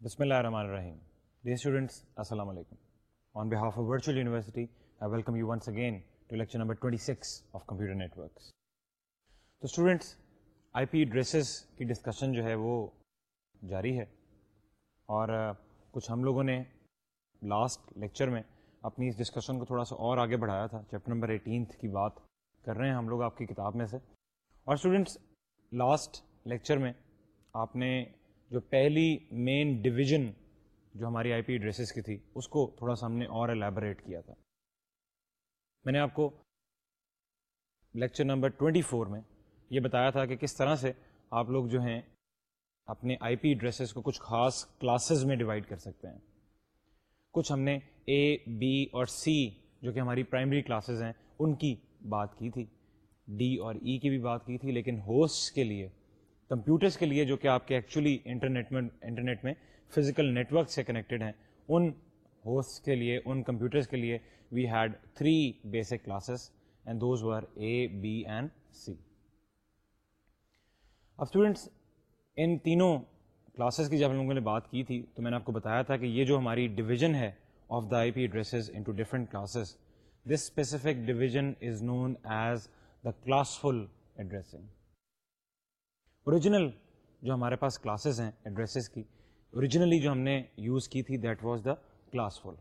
بسم اللہ الرحمن الرحیم۔ ڈیئر اسٹوڈنٹس السلام علیکم۔ On behalf of virtual university I welcome you once again to lecture number twenty six of computer networks تو اسٹوڈنٹس آئی پی ڈریسز کی ڈسکشن جو ہے وہ جاری ہے۔ اور کچھ ہم لوگوں نے لاسٹ لیکچر میں اپنی اس ڈسکشن کو تھوڑا سا اور آگے بڑھایا تھا۔ چیپٹر نمبر ایٹینتھ کی بات کر رہے ہیں ہم لوگ آپ کی کتاب میں سے۔ اور اسٹوڈنٹس لاسٹ لیکچر میں آپ نے جو پہلی مین ڈویژن جو ہماری آئی پی ایڈریسز کی تھی، اس کو تھوڑا سا ہم نے اور الیبوریٹ کیا تھا۔ میں نے آپ کو لیکچر نمبر ٹوینٹی فور میں یہ بتایا تھا کہ کس طرح سے آپ لوگ جو ہیں اپنے آئی پی ایڈریسز کو کچھ خاص کلاسز میں ڈیوائڈ کر سکتے ہیں۔ کچھ ہم نے اے بی اور سی جو کہ ہماری پرائمری کلاسز ہیں، ان کی بات کی تھی۔ ڈی اور ای e کی بھی بات کی تھی، لیکن ہوسٹ کے لیے کمپیوٹرس کے لیے جو کہ آپ کے ایکچولی انٹرنیٹ میں انٹرنیٹ میں فزیکل نیٹورک سے کنیکٹڈ ہیں، ان ہوسٹ کے لیے، ان کمپیوٹرس کے لیے we had three basic classes and those were A B and C اب اسٹوڈینٹس ان تینوں کلاسز کی جب ہم لوگوں نے بات کی تھی، تو میں نے آپ کو بتایا تھا کہ یہ جو ہماری ڈویژن ہے of the I P addresses into different classes this specific division is known as the classful addressing original جو ہمارے پاس کلاسز ہیں ایڈریسز کی اوریجنلی جو ہم نے یوز کی تھی that was the classful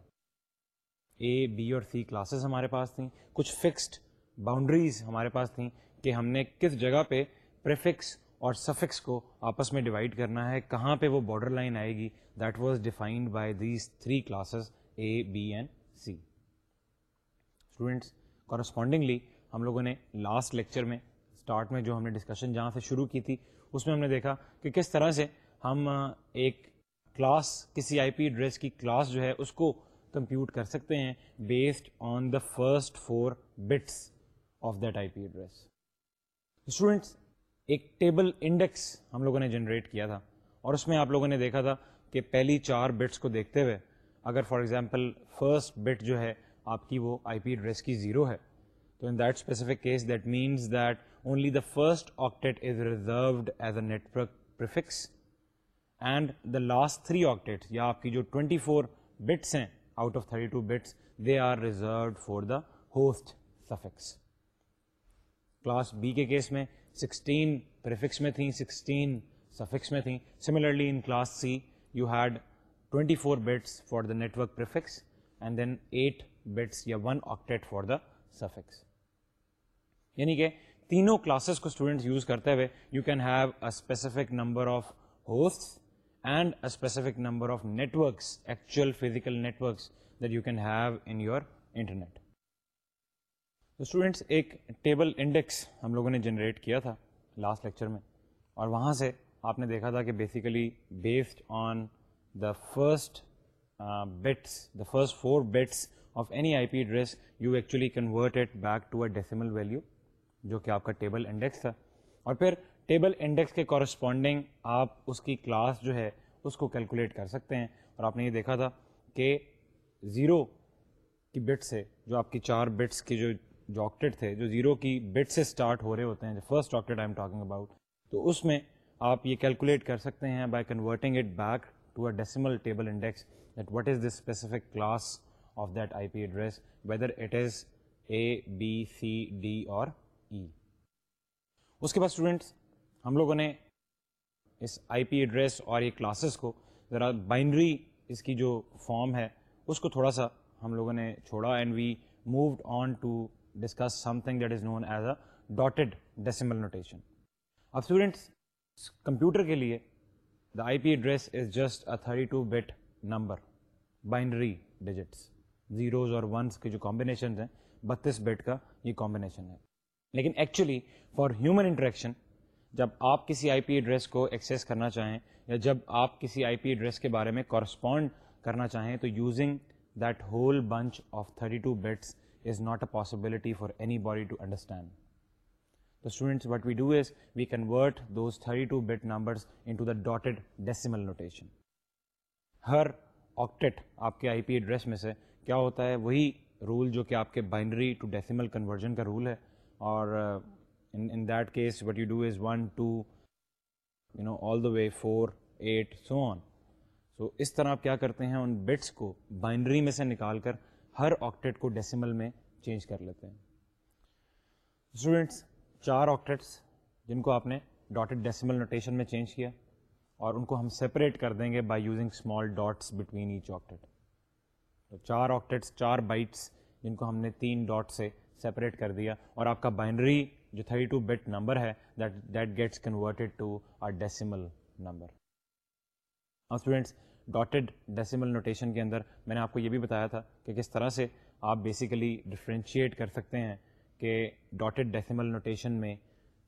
A B اور سی کلاسز ہمارے پاس تھیں۔ کچھ فکسڈ باؤنڈریز ہمارے پاس تھیں کہ ہم نے کس جگہ پہ پریفکس اور سفکس کو آپس میں ڈیوائڈ کرنا ہے، کہاں پہ وہ بارڈر لائن آئے گی۔ That was defined by these three classes A B and C students correspondingly ہم لوگوں نے لاسٹ لیکچر میں اسٹارٹ میں جو ہم نے ڈسکشن جہاں سے شروع کی تھی اس میں ہم نے دیکھا کہ کس طرح سے ہم ایک کلاس، کسی آئی پی ایڈریس کی کلاس جو ہے اس کو کمپیوٹ کر سکتے ہیں based on the first four bits of that I P address students ایک ٹیبل انڈیکس ہم لوگوں نے جنریٹ کیا تھا اور اس میں آپ لوگوں نے دیکھا تھا کہ پہلی چار بٹس کو دیکھتے ہوئے اگر فار ایگزامپل فرسٹ بٹ جو ہے آپ کی وہ آئی پی ایڈریس کی زیرو ہے تو in that specific case that means that only the first octet is reserved as a network prefix and the last three octet یا آپ کی جو ٹوینٹی فور بٹس ہیں out of thirty two bits they are reserved for the host suffix class B کے case میں sixteen prefix میں تھیں sixteen suffix میں تھیں. Similarly in class C you had twenty four bits for the network prefix and then eight bits یا one octet for the suffix یعنی کہ تینوں کلاسز کو اسٹوڈنٹس یوز کرتے ہوئے you can have a specific number of host and a specific number of networks actual physical networks that you can have in your internet students ایک table index ہم لوگوں نے جنریٹ کیا تھا last lecture میں اور وہاں سے آپ نے دیکھا تھا کہ basically based on the first bits the first four bits of any I P address you actually convert back to a decimal value جو کہ آپ کا ٹیبل انڈیکس تھا۔ اور پھر ٹیبل انڈیکس کے کورسپونڈنگ آپ اس کی کلاس جو ہے اس کو کیلکولیٹ کر سکتے ہیں۔ اور آپ نے یہ دیکھا تھا کہ زیرو کی بٹ سے جو آپ کی چار بٹس کے جو جو آکٹیٹ تھے، جو زیرو کی بٹ سے اسٹارٹ ہو رہے ہوتے ہیں، جو first octet I'm talking about, تو اس میں آپ یہ کیلکولیٹ کر سکتے ہیں by converting it back to a decimal table index that what is this specific class of that I P address, whether it is A B C D اور E. اس کے بعد اسٹوڈینٹس ہم لوگوں نے اس آئی پی ایڈریس اور یہ classes کو ذرا بائنڈری اس کی جو فارم ہے، اس کو تھوڑا سا ہم لوگوں نے چھوڑا and we moved on to discuss something that is known as a dotted decimal notation اب اسٹوڈینٹس کمپیوٹر کے لیے the I P address is just a thirty two bit number binary digits zeros اور ones کے جو combinations ہیں، بتیس but کا یہ کمبینیشن ہے۔ لیکن ایکچولی فار ہیومن انٹریکشن جب آپ کسی آئی پی ایڈریس کو ایکسیس کرنا چاہیں یا جب آپ کسی آئی پی ایڈریس کے بارے میں کورسپونڈ کرنا چاہیں تو using that whole bunch of thirty two bits is not a possibility for anybody to understand تو students what we do is we convert those thirty two bit numbers into the dotted decimal notation Hare octet آپ کے آئی پی address میں سے کیا ہوتا ہے؟ وہی rule جو کہ آپ کے بائنڈری ٹو ڈیسیمل کنورژن کا رول ہے۔ اور in that case what you do is one two you know all the way four eight so on so اس طرح آپ کیا کرتے ہیں، ان بٹس کو بائنڈری میں سے نکال کر ہر آکٹیٹ کو ڈیسیمل میں چینج کر لیتے ہیں. اسٹوڈینٹس چار آکٹیٹس جن کو آپ نے ڈاٹڈ ڈیسیمل نوٹیشن میں چینج کیا اور ان کو ہم سپریٹ کر دیں گے by using small dots between each octet تو چار آکٹیٹس چار بائٹس جن کو ہم نے تین ڈاٹ سے سپریٹ کر دیا اور آپ کا بائنڈری جو تھرٹی ٹو بٹ نمبر ہے that that gets converted to our decimal number students dotted decimal notation کے اندر میں نے آپ کو یہ بھی بتایا تھا کہ کس طرح سے آپ بیسیکلی ڈفرینشیٹ کر سکتے ہیں کہ ڈاٹڈ ڈیسیمل نوٹیشن میں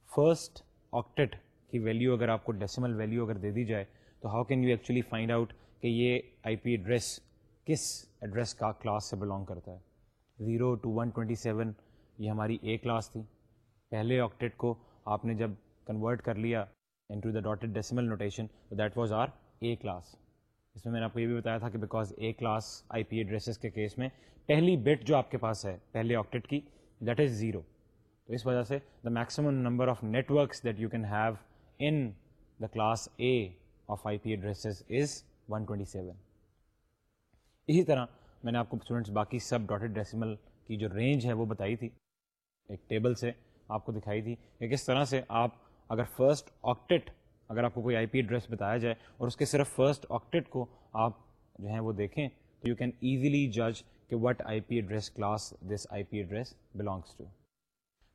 فرسٹ آکٹیٹ کی ویلیو اگر آپ کو ڈیسیمل ویلیو اگر دے دی جائے، تو how can you actually find out کہ یہ آئی پی ایڈریس کس ایڈریس کا کلاس سے بلانگ کرتا ہے؟ Zero to one twenty seven یہ ہماری اے کلاس تھی۔ پہلے آکٹیٹ کو آپ نے جب کنورٹ کر لیا into the dotted decimal notation that was our A class اس میں میں نے آپ کو یہ بھی بتایا تھا کہ because A class I P addresses کے کیس میں پہلی بٹ جو آپ کے پاس ہے، پہلے آکٹیٹ کی دیٹ از زیرو تو اس وجہ سے the maximum number of networks that you can have in the class A of I P addresses is one twenty seven اسی طرح میں نے آپ کو اسٹوڈنٹس باقی سب ڈاٹڈ ڈیسیمل کی جو رینج ہے وہ بتائی تھی، ایک ٹیبل سے آپ کو دکھائی تھی کہ کس طرح سے آپ اگر فرسٹ آکٹیٹ اگر آپ کو کوئی آئی پی ایڈریس بتایا جائے اور اس کے صرف فرسٹ آکٹیٹ کو آپ جو ہیں وہ دیکھیں تو یو کین ایزیلی جج کہ what I P address class this I P address belongs to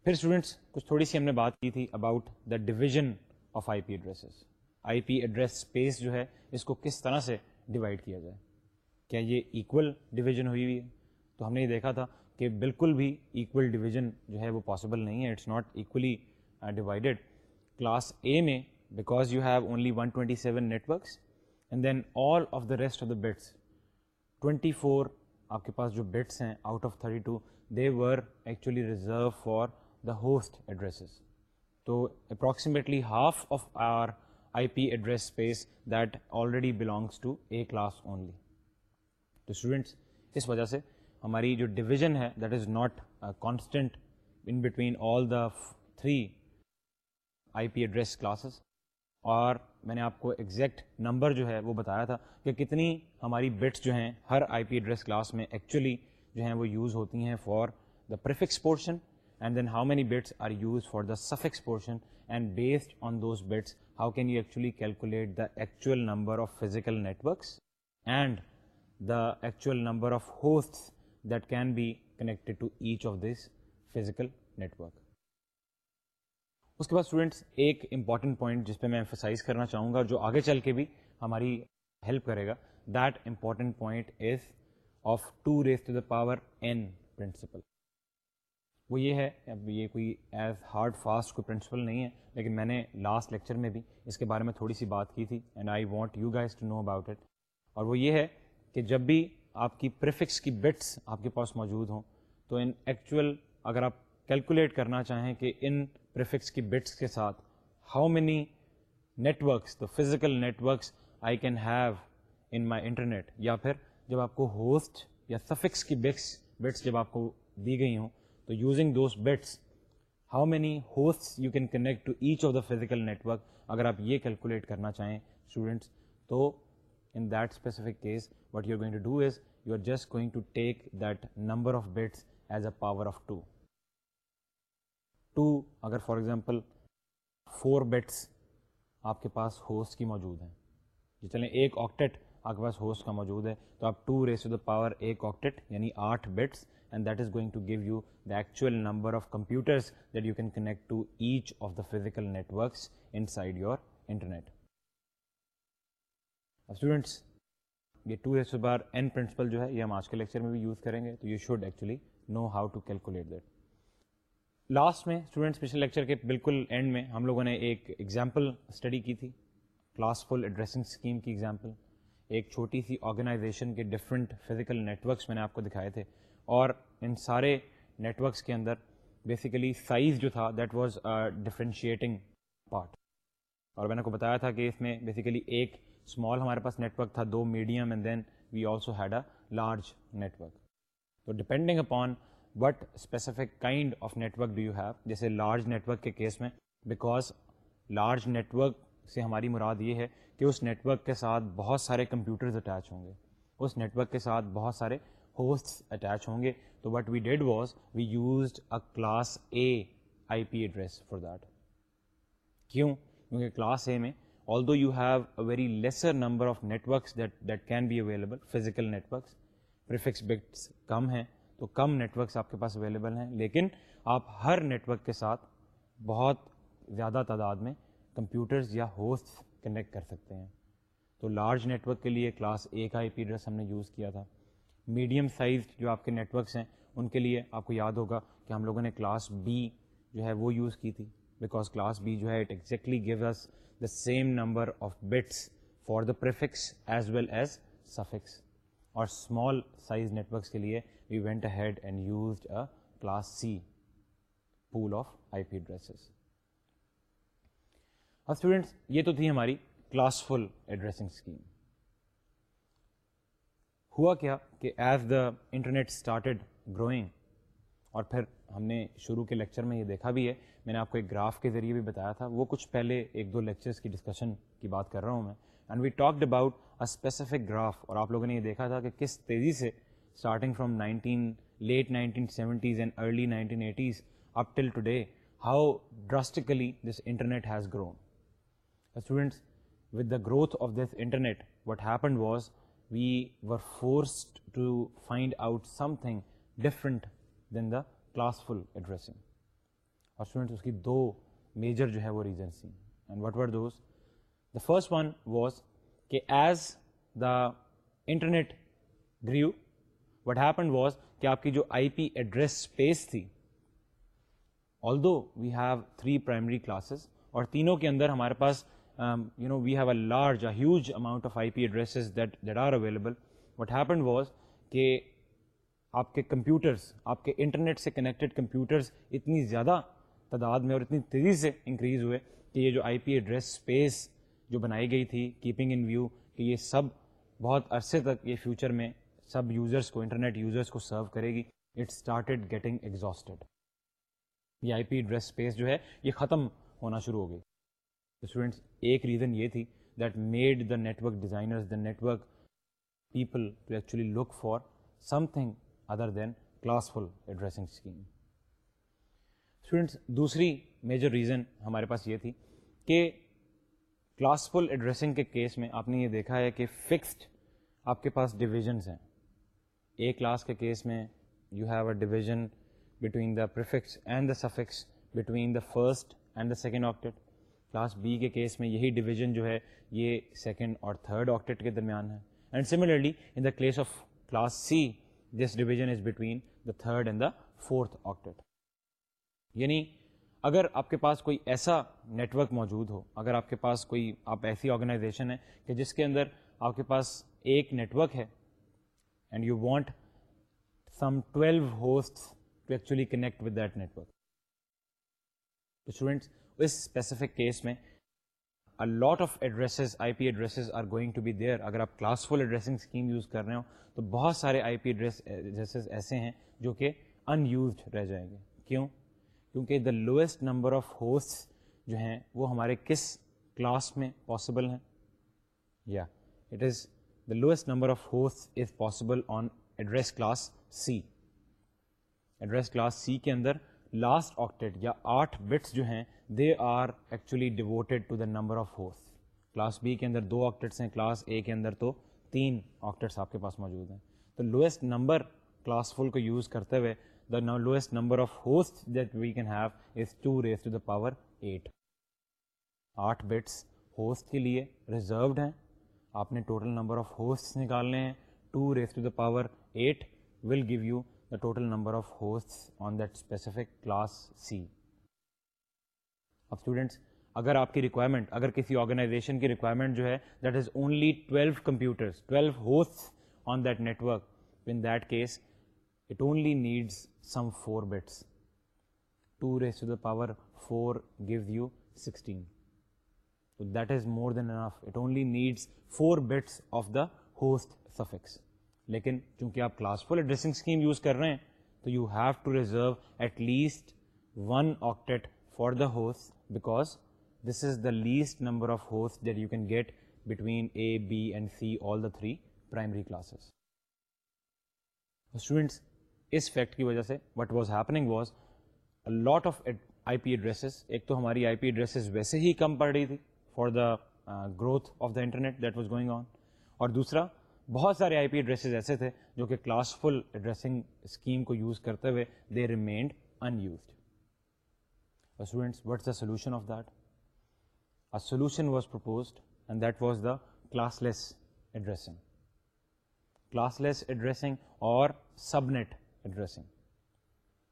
پھر اسٹوڈنٹس کچھ تھوڑی سی ہم نے بات کی تھی about the division of I P addresses I P address space جو ہے اس کو کس طرح سے ڈیوائڈ کیا جائے؟ کیا یہ ایکول ڈویژن ہوئی ہوئی ہے؟ تو ہم نے یہ دیکھا تھا کہ بالکل بھی ایکول ڈویژن جو ہے وہ پاسبل نہیں ہے. It's not equally divided class A میں because you have only one twenty seven networks and then all of the rest of the bits twenty four آپ کے پاس جو بٹس ہیں out of thirty two they were actually reserve for the host addresses تو approximately half of our I P address space that already belongs to A class only تو students اس وجہ سے ہماری جو ڈویژن ہے that is not constant in between all the three I P address classes اور میں نے آپ کو ایگزیکٹ نمبر جو ہے وہ بتایا تھا کہ کتنی ہماری بٹس جو ہیں ہر آئی پی ایڈریس کلاس میں ایکچولی جو ہیں وہ یوز ہوتی ہیں for the prefix portion and then how many bits are use for the suffix portion and based on those bits how can you actually calculate the actual number of physical networks and the actual number of host that can be connected to each of this physical network اس کے بعد students ایک important point جس پہ میں emphasize کرنا چاہوں گا جو آگے چل کے بھی ہماری ہیلپ کرے گا that important point is of two raise to the power N principle وہ یہ ہے، اب یہ کوئی ایز ہارڈ فاسٹ کوئی پرنسپل نہیں ہے، لیکن میں نے لاسٹ لیکچر میں بھی اس کے بارے میں تھوڑی سی بات کی تھی and I want you guys to know about it اور وہ یہ ہے کہ جب بھی آپ کی پریفکس کی بٹس آپ کے پاس موجود ہوں، تو ان ایکچوئل اگر آپ کیلکولیٹ کرنا چاہیں کہ ان پریفکس کی بٹس کے ساتھ ہاؤ مینی نیٹورکس تو physical networks I can have in my internet یا پھر جب آپ کو ہوسٹ یا سفکس کی بٹس بٹس جب آپ کو دی گئی ہوں، تو using those bits how many host you can connect to each of the physical network اگر آپ یہ کیلکولیٹ کرنا چاہیں اسٹوڈنٹس تو in that specific case what you going to do is you are just going to take that number of bits as a power of two two اگر for example four bits آپ کے پاس host کی موجود ہیں جی چلیں ایک octet آپ کے پاس ہوسٹ کا موجود ہے تو آپ two raise to the power ایک آکٹیٹ یعنی آٹھ bits and that is going to give you the actual number of computers that you can connect to each of the physical networks inside your internet students یہ two raise بار N principle جو ہے، یہ ہم آج کے lecture میں بھی یوز کریں گے، تو you should actually know how to calculate that last میں اسٹوڈنٹس پچھلے لیکچر کے بالکل اینڈ میں ہم لوگوں نے ایک ایگزامپل اسٹڈی کی تھی کلاس فل ایڈریسنگ اسکیم کی ایگزامپل ایک چھوٹی سی آرگنائزیشن کے ڈفرینٹ فزیکل نیٹورکس میں نے آپ کو دکھائے تھے، اور ان سارے نیٹورکس کے اندر بیسیکلی سائز جو تھا دیٹ واز ڈفرینشیٹنگ پارٹ اور میں نے کو بتایا تھا کہ اس میں بیسیکلی ایک اسمال ہمارے پاس نیٹورک تھا، دو medium and then we also had a large network تو depending upon what specific kind of network do you have جیسے لارج نیٹورک کے کیس میں بیکاز لارج نیٹورک سے ہماری مراد یہ ہے کہ اس نیٹ ورک کے ساتھ بہت سارے کمپیوٹرز اٹیچ ہوں گے۔ اس نیٹ ورک کے ساتھ بہت سارے ہوسٹ اٹیچ ہوں گے۔ تو what we did was we used a class A I P address for that کیوں؟ کیونکہ کلاس اے میں although you have a very lesser number of networks that that can be available physical networks prefix bits کم ہیں، تو کم networks آپ کے پاس available ہیں، لیکن آپ ہر نیٹورک کے ساتھ بہت زیادہ تعداد میں کمپیوٹرز یا ہوسٹ کنیکٹ کر سکتے ہیں۔ تو لارج نیٹورک کے لیے کلاس اے کا آئی پی ایڈریس ہم نے یوز کیا تھا۔ میڈیم سائز جو آپ کے نیٹورکس ہیں، ان کے لیے آپ کو یاد ہوگا کہ ہم لوگوں نے کلاس بی جو ہے وہ یوز کی تھی۔ بیکاز کلاس بی جو ہے it exactly give us the same number of bits for the prefix as well as suffix اور اسمال سائز نیٹورکس کے لیے we went ahead and used a class C pool of I P addresses اب students یہ تو تھی ہماری class full addressing scheme ہوا کیا کہ as the internet started growing اور پھر ہم نے شروع کے لیکچر میں یہ دیکھا بھی ہے، میں نے آپ کو ایک گراف کے ذریعے بھی بتایا تھا، وہ کچھ پہلے ایک دو لیکچرس کی ڈسکشن کی بات کر رہا ہوں میں۔ And we talked about a specific graph اور آپ لوگوں نے یہ دیکھا تھا کہ کس تیزی سے starting from nineteen late nineteen seventies and early nineteen eighties up till today how drastically this internet has grown students with the growth of this internet what happened was we were forced to find out something different than the classful addressing. اور students اس کی دو major جو ہے وہ reasons تھیں۔ And what were those the first one was کہ as the internet grew what happened was کہ آپ کی جو آئی پی ایڈریس اسپیس تھی although we have three primary classes اور تینوں کے اندر ہمارے پاس you know we have a large a huge amount of I P addresses that that are available what happened was کہ آپ کے کمپیوٹرس آپ کے انٹرنیٹ سے کنیکٹڈ کمپیوٹرز اتنی زیادہ تعداد میں اور اتنی تیزی سے انکریز ہوئے کہ یہ جو آئی پی ایڈریس اسپیس جو بنائی گئی تھی کیپنگ ان ویو کہ یہ سب بہت عرصے تک یہ فیوچر میں سب یوزرس کو انٹرنیٹ یوزرس کو سرو کرے گی۔ اٹ اسٹارٹیڈ گیٹنگ ایگزاسٹیڈ یہ آئی پی ایڈریس اسپیس جو ہے، یہ ختم ہونا شروع ہو گئی۔ اسٹوڈینٹس ایک ریزن یہ تھی that made the network designers the network people to actually look for something other than classful addressing scheme students دوسری میجر ریزن ہمارے پاس یہ تھی کہ کلاس فل ایڈریسنگ کے کیس میں آپ نے یہ دیکھا ہے کہ فکسڈ آپ کے پاس ڈویژنس ہیں. اے کلاس کے کیس میں you have a division between the prefix and the suffix between the first and the second octet class B کے کیس میں یہی ڈویژن جو ہے، یہ سیکنڈ اور تھرڈ آکٹیٹ کے درمیان ہے. And similarly in the case of class C this division is between the third and the fourth octet یعنی اگر آپ کے پاس کوئی ایسا نیٹورک موجود ہو، اگر آپ کے پاس کوئی، آپ ایسی آرگنائزیشن ہے کہ جس کے اندر آپ کے پاس ایک نیٹورک ہے and you want some twelve host to actually connect with that network students us specific case میں lot of addresses I P addresses are going to be there اگر آپ class full addressing scheme use کر رہے ہو تو بہت سارے آئی P address addresses ایسے ہیں جو کہ ان یوزڈ رہ جائیں گے۔ کیوں؟ کیونکہ the lowest number of host جو ہیں، وہ ہمارے کس کلاس میں پاسبل ہیں؟ یا it is the lowest number of host is possible on address class C address class C کے اندر لاسٹ آکٹیٹ یا آٹھ بٹس جو ہیں they are actually devoted to the number of host class B کے اندر دو آکٹیٹس ہیں کلاس اے کے اندر تو تین آکٹیٹس آپ کے پاس موجود ہیں. تو لوئسٹ نمبر کلاس فل کو یوز کرتے ہوئے the lowest number of host that we can have is two raise to the power eight آٹھ بٹس ہوسٹ کے لیے ریزروڈ ہیں. آپ نے ٹوٹل نمبر آف ہوسٹ نکالنے ہیں. Two raise to the power eight will give you the total number of host on that specific class C اب students اگر آپ کی ریکوائرمنٹ اگر کسی آرگنائزیشن کی ریکوائرمنٹ جو ہے that is only twelve computers twelve host on that network in that case it only needs some four bits two raise to the power four gives you sixteen that is more than enough it only needs four bits of the host suffix لیکن چونکہ آپ class full addressing scheme use کر رہے ہیں تو you have to reserve at least one octet for the host because this is the least number of hosts that you can get between A, B and C, all the three primary classes. Students, اس fact کی وجہ سے what was happening was lot of I P addresses ایک تو ہماری آئی P addresses ویسے ہی کم پڑ رہی تھی for the growth of the internet that was going on اور دوسرا بہت سارے آئی پی ایڈریسز ایسے تھے جو کہ کلاس فل ایڈریسنگ اسکیم کو یوز کرتے ہوئے they remained in used students what's the solution of that a solution was proposed and that was the classless addressing classless addressing اور سب نیٹ ایڈریسنگ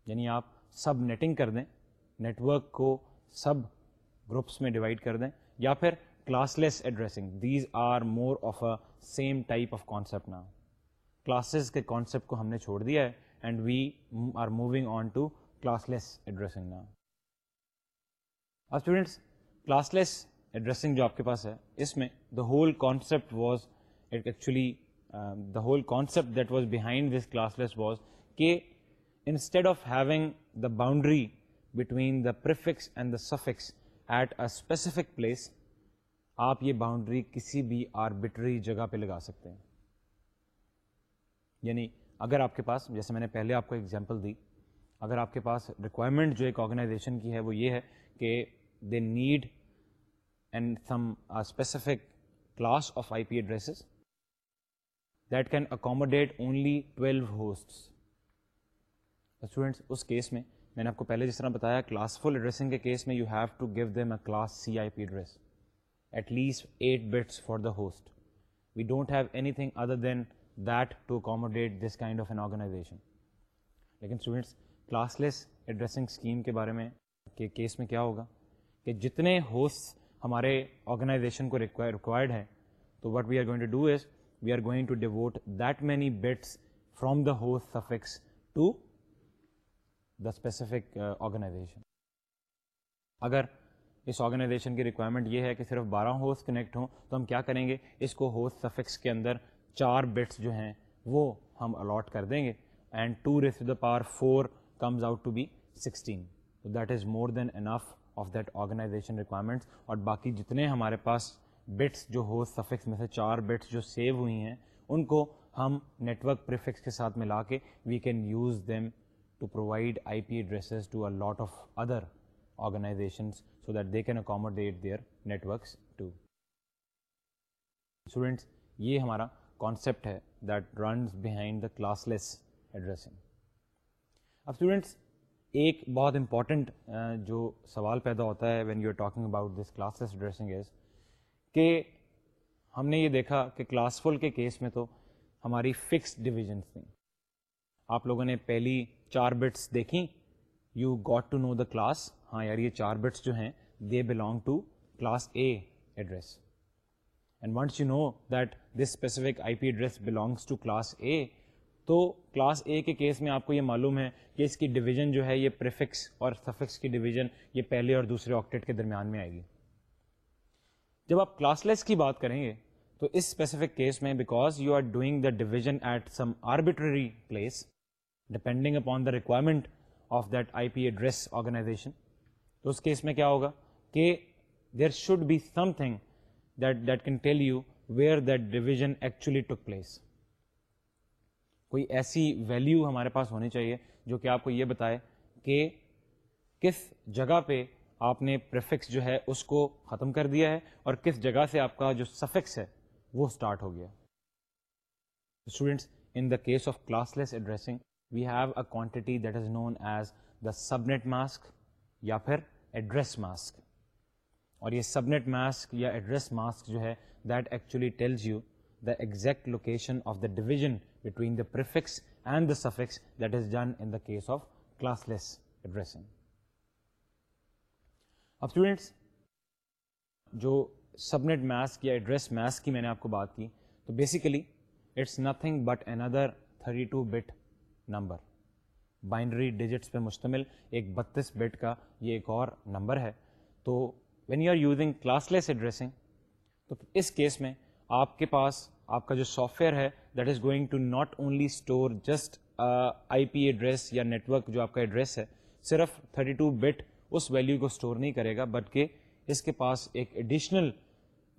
یعنی آپ سب نیٹنگ کر دیں network کو subgroups میں divide کر دیں یا پھر classless addressing these are more of a same type of concept نا کلاسز کے کانسیپٹ کو ہم نے چھوڑ دیا ہے and we are moving on to classless addressing نا اسٹوڈینٹس کلاس لیس ایڈریسنگ جو آپ کے پاس ہے، اس میں the whole concept was it actually the whole concept that was behind this classless was کہ instead of having the boundary between the prefix and the suffix at a specific place آپ یہ باؤنڈری کسی بھی arbitrary جگہ پہ لگا سکتے ہیں۔ یعنی اگر آپ کے پاس، جیسے میں نے پہلے آپ کو ایگزامپل دی، اگر آپ کے پاس ریکوائرمنٹ جو ایک آرگنائزیشن کی ہے، وہ یہ ہے کہ they need and some specific class of I P addresses that can accommodate only twelve hosts students us case میں میں نے آپ کو پہلے جس طرح بتایا کلاس فل ایڈریسنگ کے کیس میں you have to give them a class C I P address at least eight bits for the host we don't have anything other than that to accommodate this kind of an organization لیکن students classless addressing scheme کے بارے میں کے case میں کیا ہوگا کہ جتنے ہوسٹ ہمارے آرگنائزیشن کو ریکوائرڈ ہیں تو what we are going to do is we are going to devote that many bits from the host suffix to the specific organization اگر اس آرگنائزیشن کی ریکوائرمنٹ یہ ہے کہ صرف بارہ ہوسٹ کنیکٹ ہوں، تو ہم کیا کریں گے؟ اس کو ہوسٹ سفکس کے اندر چار بٹس جو ہیں، وہ ہم الاٹ کر دیں گے۔ And two raise the power four comes out to be sixteen that is more than enough of that organization requirements اور باقی جتنے ہمارے پاس بٹس جو ہوسٹ سفکس میں سے چار بٹس جو سیو ہوئی ہیں، ان کو ہم نیٹورک پریفکس کے ساتھ ملا کے we can use them to provide IP addresses to a lot of other organizations so that they can accommodate their networks too. Students, یہ ہمارا کانسیپٹ ہے that runs behind the classless addressing اب students ایک بہت important جو سوال پیدا ہوتا ہے when you are talking about this classless addressing is کہ ہم نے یہ دیکھا کہ کلاس فل کے کیس میں تو ہماری فکسڈ ڈویژنس تھیں آپ لوگوں نے پہلی چار بٹس دیکھیں you got to know the class ہاں یار، یہ چار بٹس جو ہیں they belong to class A address and wants you know that this specific I P address belongs to class A تو کلاس اے کے کیس میں آپ کو یہ معلوم ہے کہ اس کی ڈویژن جو ہے، یہ پریفکس اور سفکس کی ڈویژن یہ پہلے اور دوسرے آکٹیٹ کے درمیان میں آئے گی. جب آپ کلاس لیس کی بات کریں گے، تو اس اسپیسیفک کیس میں because you are doing the division at some arbitrary place depending upon the requirement of that I P address organization تو اس کیس میں کیا ہوگا کہ there should be something that that can tell you where that division actually took place کوئی ایسی value ہمارے پاس ہونی چاہیے جو کہ آپ کو یہ بتائے کہ کس جگہ پہ آپ نے پریفکس جو ہے اس کو ختم کر دیا ہے اور کس جگہ سے آپ کا جو سفکس ہے وہ اسٹارٹ ہو گیا. Students in the case of classless addressing we have a quantity that is known as the sub mask یا پھر ایڈریس ماسک اور یہ سب ماسک یا ایڈریس ماسک جو ہے that actually tells you the exact location of the division between the prefix and the suffix that is done in the case of classless addressing اب students جو subnet mask یا address mask کی میں نے آپ کو بات کی، تو basically it's nothing but another thirty two bit number. Binary digits پہ مشتمل ایک بتیس بٹ کا یہ ایک اور نمبر ہے۔ تو when you are using classless addressing تو اس کیس میں آپ کے پاس آپ کا جو سافٹ ویئر ہے that is going to not only store just I P address یا نیٹورک جو آپ کا ایڈریس ہے، صرف 32 بٹ اس ویلیو کو اسٹور نہیں کرے گا، بلکہ اس کے پاس ایک ایڈیشنل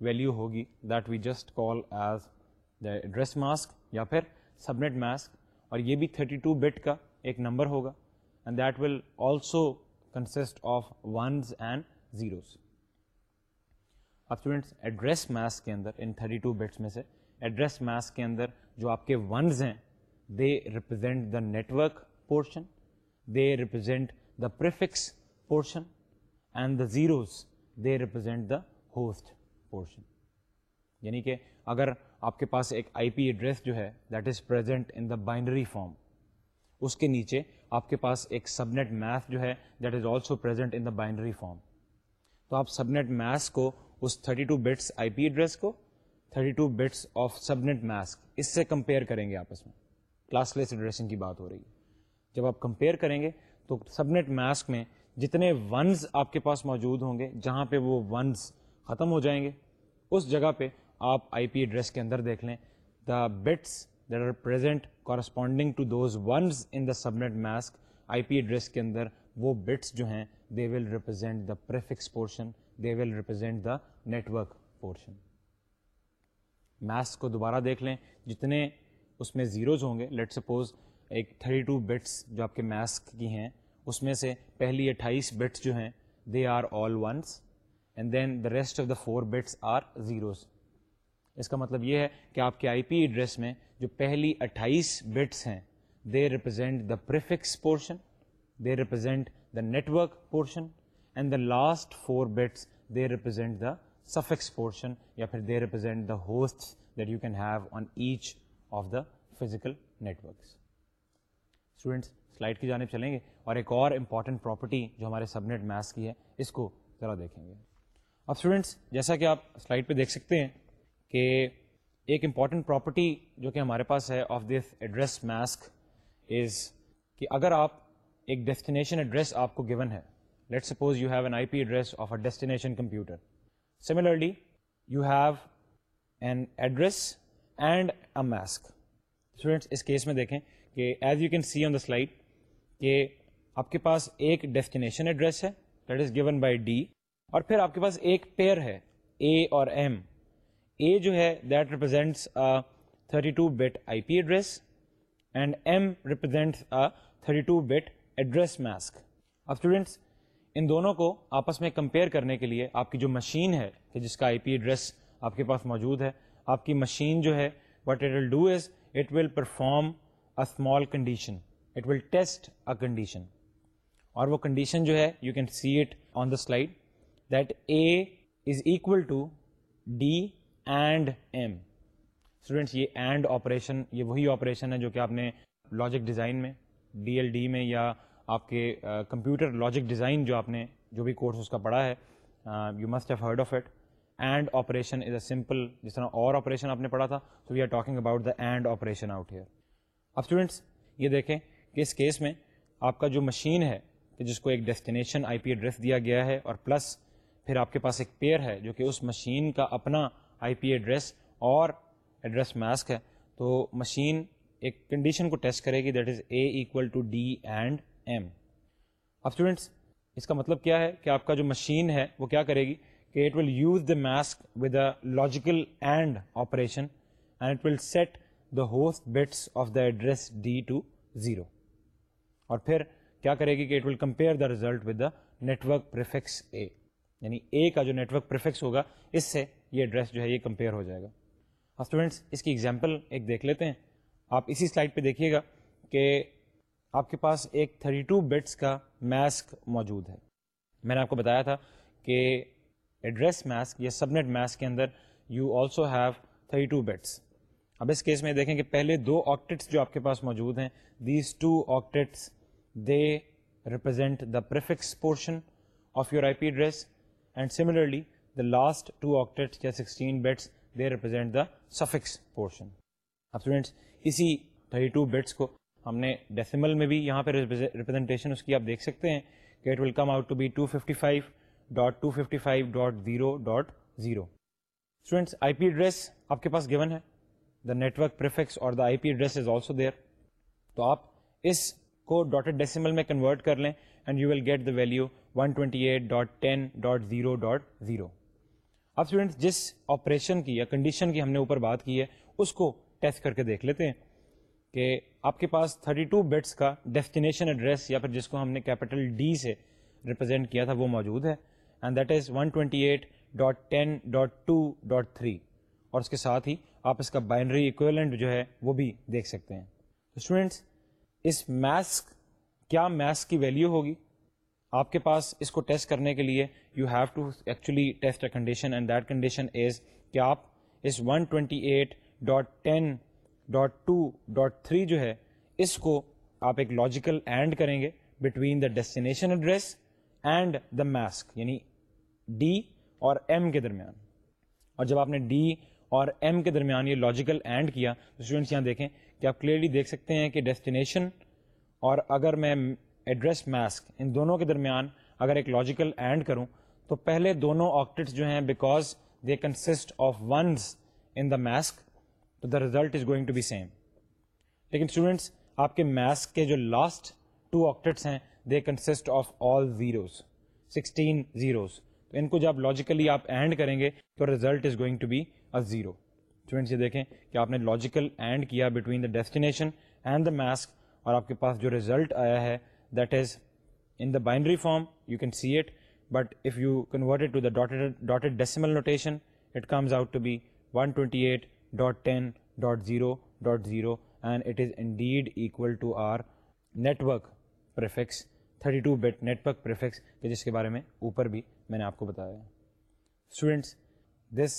ویلیو ہوگی that we just call as the address mask یا پھر سبنیٹ ماسک اور یہ بھی 32 بٹ کا ایک نمبر ہوگا and that will also consist of ones and zeros اب اسٹوڈینٹس ایڈریس میس کے اندر ان 32 بٹس میں سے ایڈریس میس کے اندر جو آپ کے ونز ہیں they represent the network portion they represent the prefix portion and the zeros they represent the host portion یعنی کہ اگر آپ کے پاس ایک آئی پی ایڈریس جو ہے that is present in the binary form اس کے نیچے آپ کے پاس ایک سبنیٹ میتھ جو ہے that is also present in the binary form تو آپ سبنیٹ میتھ کو، اس 32 بٹس آئی پی ایڈریس کو 32 بٹس آف سبنیٹ ماسک اس سے کمپیئر کریں گے آپس میں. کلاس لیس ایڈریسنگ کی بات ہو رہی ہے. جب آپ کمپیئر کریں گے، تو سبنیٹ ماسک میں جتنے ونز آپ کے پاس موجود ہوں گے، جہاں پہ وہ ونز ختم ہو جائیں گے، اس جگہ پہ آپ آئی پی ایڈریس کے اندر دیکھ لیں۔ The bits that are present corresponding to those ones in the subnet mask I P address کے اندر وہ بٹس جو ہیں they will represent the prefix portion they will represent the network portion maths کو دوبارہ دیکھ لیں۔ جتنے اس میں زیروز ہوں گے لیٹ سپوز ایک تھرٹی ٹو بٹس جو آپ کے میتھس کی ہیں، اس میں سے پہلی اٹھائیس بٹس جو ہیں they are all ones and then the rest of the four bits are zeros اس کا مطلب یہ ہے کہ آپ کے آئی پی ایڈریس میں جو پہلی اٹھائیس بٹس ہیں they represent the prefix portion they represent the network portion and the last four bits they represent the suffix portion یا پھر they represent the host that you can have on each of the physical networks students slide کی جانب چلیں گے، اور ایک اور important property جو ہمارے سبنیٹ میتھس کی ہے، اس کو ذرا دیکھیں گے۔ اب اسٹوڈینٹس جیسا کہ آپ سلائڈ پہ دیکھ سکتے ہیں کہ ایک امپورٹنٹ پراپرٹی جو کہ ہمارے پاس ہے of this address mask is کہ اگر آپ ایک ڈیسٹینیشن ایڈریس آپ کو گون ہے let suppose you have an I P address of a destination computer similarly you have an address and a mask students us case میں دیکھیں کہ as you can see on the slide کہ آپ کے پاس ایک ڈیسٹینیشن ایڈریس ہے that is given by D اور پھر آپ کے پاس ایک پیئر ہے اے اور ایم اے جو ہے that represents thirty two bit I P address and M represents thirty two bit address mask اب اسٹوڈینٹس ان دونوں کو آپس میں کمپیئر کرنے کے لیے آپ کی جو مشین ہے کہ جس کا آئی پی ایڈریس آپ کے پاس موجود ہے، آپ کی مشین جو ہے what it will do is it will perform a small condition it will test a condition اور وہ کنڈیشن جو ہے you can see it on the slide that A is equal to D and M students یہ and operation یہ وہی operation ہے جو کہ آپ نے لاجک ڈیزائن میں ڈی ایل ڈی میں یا آپ کے کمپیوٹر لاجک ڈیزائن جو آپ نے، جو بھی کورس اس کا پڑھا ہے you must have heard of it and operation is a simple جس طرح اور آپریشن آپ نے پڑھا تھا so we are talking about the and operation out here اب اسٹوڈینٹس یہ دیکھیں کہ اس کیس میں آپ کا جو مشین ہے، کہ جس کو ایک ڈیسٹینیشن آئی پی ایڈریس دیا گیا ہے اور پلس پھر آپ کے پاس ایک پیئر ہے جو کہ اس مشین کا اپنا آئی پی ایڈریس اور ایڈریس ماسک ہے، تو مشین ایک کنڈیشن کو ٹیسٹ کرے گی، that is A equal to D and M. اب اسٹوڈینٹس اس کا مطلب کیا ہے کہ آپ کا جو مشین ہے، وہ کیا کرے گی کہ it will use the mask with a logical and operation and it will set the host bits of the address D to zero اور پھر کیا کرے گی کہ it will compare the result with the network prefix A یعنی A کا جو network prefix ہوگا، اس سے یہ ایڈریس جو ہے یہ کمپیئر ہو جائے گا۔ اسٹوڈینٹس اس کی ایگزامپل ایک دیکھ لیتے ہیں۔ آپ اسی سلائڈ پہ دیکھیے گا کہ آپ کے پاس ایک 32 ٹو بٹس کا میسک موجود ہے۔ میں نے آپ کو بتایا تھا کہ ایڈریس میسک یا سبنیٹ میسک کے اندر you also have 32 two bits اب اس کیس میں دیکھیں کہ پہلے دو آکٹیٹس جو آپ کے پاس موجود ہیں these two octets they represent the prefix portion of your I P address and similarly the last two octets یا sixteen bits they represent the suffix portion اب اسٹوڈینٹس اسی 32 ٹو بٹس کو ہم نے ڈیسیمل میں بھی یہاں پہ ریپرزنٹیشن اس کی آپ دیکھ سکتے ہیں کہ it will come out to be two fifty five dot two fifty five dot zero dot zero students I P address آپ کے پاس گیون ہے دا نیٹورک پریفکس اور the I P address is also there تو آپ اس کو dotted decimal میں کنورٹ کر لیں and you will get the value one twenty eight dot ten dot zero dot zero اب اسٹوڈینٹس جس آپریشن کی یا کنڈیشن کی ہم نے اوپر بات کی ہے، اس کو ٹیسٹ کر کے دیکھ لیتے ہیں کہ آپ کے پاس 32 ٹو بٹس کا ڈیسٹینیشن ایڈریس یا پھر جس کو ہم نے کیپٹل ڈی سے ریپرزینٹ کیا تھا، وہ موجود ہے۔ And that is 128.10.2.3 twenty eight dot ten dot two dot three اور اس کے ساتھ ہی آپ اس کا بائنڈری اکویلنٹ جو ہے، وہ بھی دیکھ سکتے ہیں۔ اسٹوڈینٹس اس میسک کیا میسک کی ویلیو ہوگی؟ آپ کے پاس اس کو ٹیسٹ کرنے کے لیے you have to actually test a condition and that condition is کہ آپ اس 128.10.2.3 twenty eight dot ten dot two dot three جو ہے، اس کو آپ ایک لاجیکل اینڈ کریں گے between the destination address and the mask یعنی ڈی اور ایم کے درمیان. اور جب آپ نے ڈی اور ایم کے درمیان یہ لاجیکل اینڈ کیا، تو اسٹوڈینٹس یہاں دیکھیں کہ آپ کلیئرلی دیکھ سکتے ہیں کہ ڈیسٹینیشن اور اگر میں ایڈریس ماسک ان دونوں کے درمیان اگر ایک لاجیکل اینڈ کروں تو پہلے دونوں آکٹیٹس جو ہیں because they consist of ones in the mask تو the result is going to be same لیکن اسٹوڈینٹس آپ کے میسک کے جو لاسٹ ٹو آکٹیٹس ہیں they consist of all zeros sixteen zeros تو ان کو جب لاجیکلی آپ اینڈ کریں گے، تو result is going to be a zero students یہ دیکھیں کہ آپ نے لاجیکل اینڈ کیا between the destination and the mask اور آپ کے پاس جو ریزلٹ آیا ہے that is in the binary form you can see it but if you convert to the dotted decimal notation it comes out to be one twenty eight dot ten dot zero dot zero and it is indeed equal to our network prefix thirty two bit network prefix کہ جس کے بارے میں اوپر بھی میں نے آپ کو بتایا students this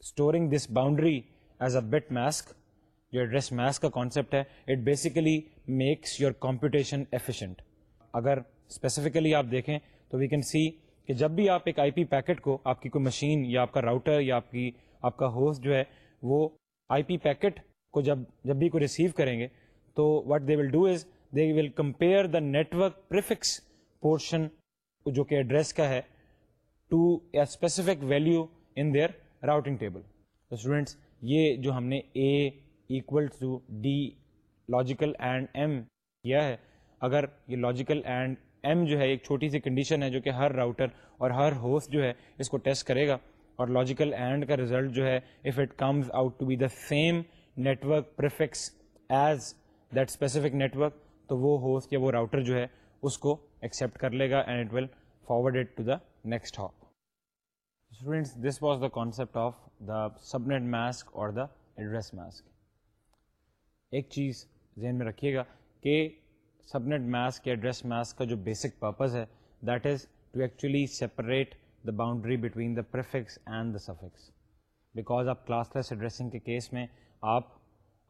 storing this boundary as a bit mask جو ایڈریس ماسک کا کانسیپٹ ہے it basically makes your computation efficient اگر اسپیسیفکلی آپ دیکھیں تو وی کین سی کہ جب بھی آپ ایک آئی پی پیکٹ کو، آپ کی کوئی مشین یا آپ کا راؤٹر یا آپ کی، آپ کا ہوسٹ جو ہے، وہ آئی پی پیکٹ کو جب جب بھی کوئی ریسیو کریں گے، تو what they will do is they will compare the network prefix portion جو کہ ایڈریس کا ہے to a specific value in their routing table تو اسٹوڈینٹس یہ جو ہم نے A equal to D logical and M کیا ہے۔ اگر یہ لاجیکل اینڈ ایم جو ہے، ایک چھوٹی سی کنڈیشن ہے جو کہ ہر راؤٹر اور ہر ہوسٹ جو ہے اس کو ٹیسٹ کرے گا۔ اور لاجیکل اینڈ کا ریزلٹ جو ہے if it comes out to be the same network prefix as that specific network تو وہ ہوسٹ یا وہ راؤٹر جو ہے، اس کو ایکسیپٹ کر لے گا and it will forward it to the next hop students this was the concept of the subnet mask اور دا ایڈریس ماسک ایک چیز ذہن میں رکھیے گا کہ سب نیٹ ماسک یا ایڈریس ماسک کا جو بیسک پرپز ہے that is to actually separate the boundary between the prefix and the suffix because آپ کلاس لیس ایڈریسنگ کے کیس میں آپ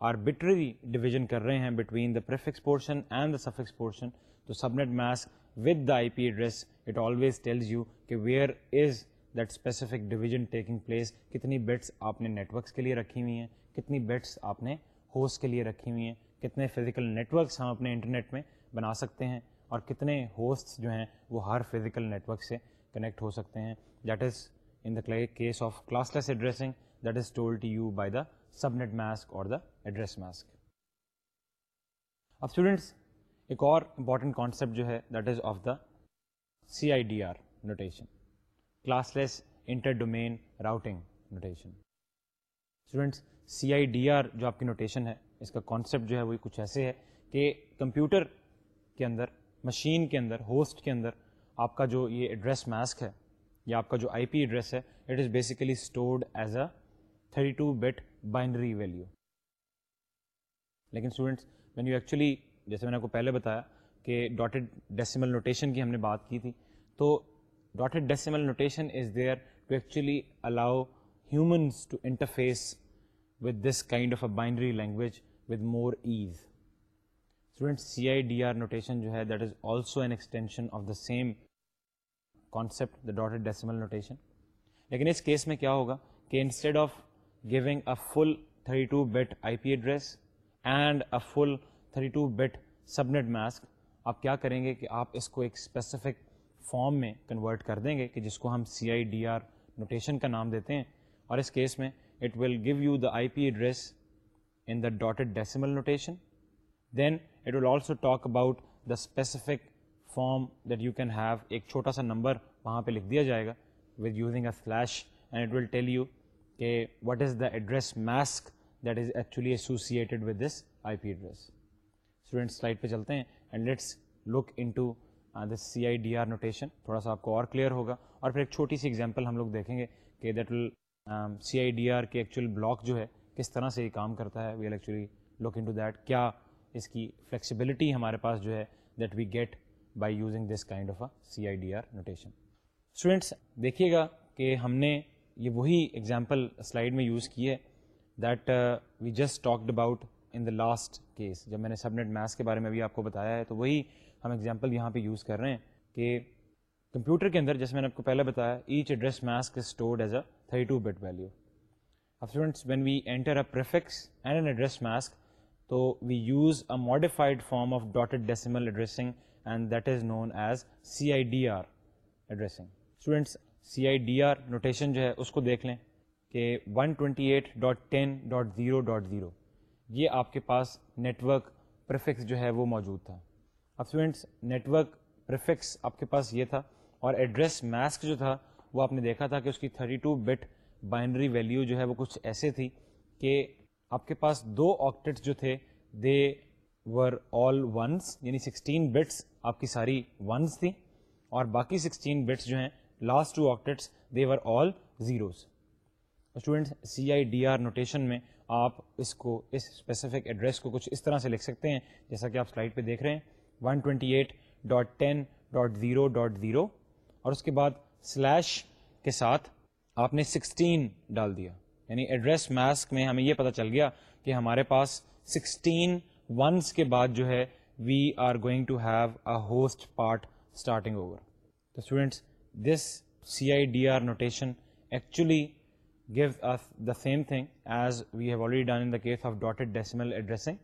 آربیٹری ڈویژن کر رہے ہیں between the prefix portion and the suffix portion تو subnet mask with the I P address it always tells you کہ where is that specific division taking place کتنی bits آپ نے نیٹورکس کے لیے رکھی ہوئی ہیں، کتنی بیٹس آپ نے ہوسٹ کے لیے رکھی ہوئی ہیں۔ کتنے فزیکل نیٹورکس ہم اپنے انٹرنیٹ میں بنا سکتے ہیں اور کتنے ہوسٹ جو ہیں وہ ہر فزیکل نیٹورک سے کنیکٹ ہو سکتے ہیں۔ That is in the case of classless addressing that is told to you by the subnet mask اور دا ایڈریس ماسک اب اسٹوڈینٹس ایک اور امپورٹنٹ کانسیپٹ جو ہے that is of the C I D R notation classless inter domain routing notation students C I D R جو آپ کی notation ہے اس کا کانسیپٹ جو ہے وہ کچھ ایسے ہے کہ کمپیوٹر کے اندر مشین کے اندر ہوسٹ کے اندر آپ کا جو یہ ایڈریس ماسک ہے یا آپ کا جو آئی پی ایڈریس ہے it is basically stored as a thirty two bit binary value لیکن اسٹوڈنٹس وین یو ایکچولی جیسے میں نے آپ کو پہلے بتایا کہ ڈاٹڈ ڈیسیمل نوٹیشن کی ہم نے بات کی تھی، تو dotted decimal notation is there to actually allow humans to interface with this kind of a binary language with more as student C I D R notation جو ہے that is also an extension of the same concept the dotted decimal notation لیکن اس case میں کیا ہوگا کہ instead of giving a full thirty two bit I P address and a full thirty two bit sub mask آپ کیا کریں گے کہ آپ اس کو ایک اسپیسیفک فارم میں کنورٹ کر دیں گے کہ جس کو ہم C I D R notation کا نام دیتے ہیں اور اس کیس میں it will give you the I P address in the dotted decimal notation then it will also talk about the specific form that you can have ایک چھوٹا سا نمبر وہاں پہ لکھ دیا جائے گا with using a slash and it will tell you کہ what is the address mask that is actually associated with this I P address student slide پہ چلتے ہیں and let's look into this C I D R notation تھوڑا سا آپ کو اور clear ہوگا اور پھر ایک چھوٹی سی ایگزامپل ہم لوگ دیکھیں گے کہ that will C I D R کے ایکچوئل بلاک جو ہے، کس طرح سے یہ کام کرتا ہے we'll actually look into that کیا اس کی فلیکسیبلٹی ہمارے پاس جو ہے that we get by using this kind of a C I D R notation students دیکھیے گا کہ ہم نے یہ وہی ایگزامپل سلائڈ میں یوز کی ہے that we just talked about in the last case جب میں نے سب نیٹ میتھس کے بارے میں بھی آپ کو بتایا ہے، تو وہی ہم ایگزامپل یہاں پہ یوز کر رہے ہیں کہ کمپیوٹر کے اندر، جیسے میں نے آپ کو پہلے بتایا each address mask stored as a thirty two bit value اب students when we enter a prefix and an address mask تو we use a modified form of dotted decimal addressing and that is known as C I D R addressing students C I D R notation جو ہے اس کو دیکھ لیں کہ one twenty eight dot ten dot zero dot zero یہ آپ کے پاس نیٹورک پریفکس جو ہے، وہ موجود تھا. اب اسٹوڈینٹس نیٹورک پریفکس آپ کے پاس یہ تھا اور ایڈریس میسک جو تھا وہ آپ نے دیکھا تھا کہ اس کی thirty two bit binary value جو ہے وہ کچھ ایسے تھی کہ آپ کے پاس دو آکٹیٹس جو تھے دے ور آل ونس یعنی سکسٹین بٹس آپ کی ساری ونس تھیں اور باقی سکسٹین بٹس جو ہیں last two octets they were all zeros students C I D R notation میں آپ اس کو، اس اسپیسیفک ایڈریس کو کچھ اس طرح سے لکھ سکتے ہیں، جیسا کہ آپ سلائڈ پہ دیکھ رہے ہیں one twenty eight dot ten dot zero dot zero اور اس کے بعد سلیش کے ساتھ آپ نے سکسٹین ڈال دیا۔ یعنی ایڈریس میسک میں ہمیں یہ پتہ چل گیا کہ ہمارے پاس سکسٹین ونس کے بعد جو ہے we are going to have a host part starting over تو students this C I D R notation actually give the same thing as we have already done in the case of dotted decimal addressing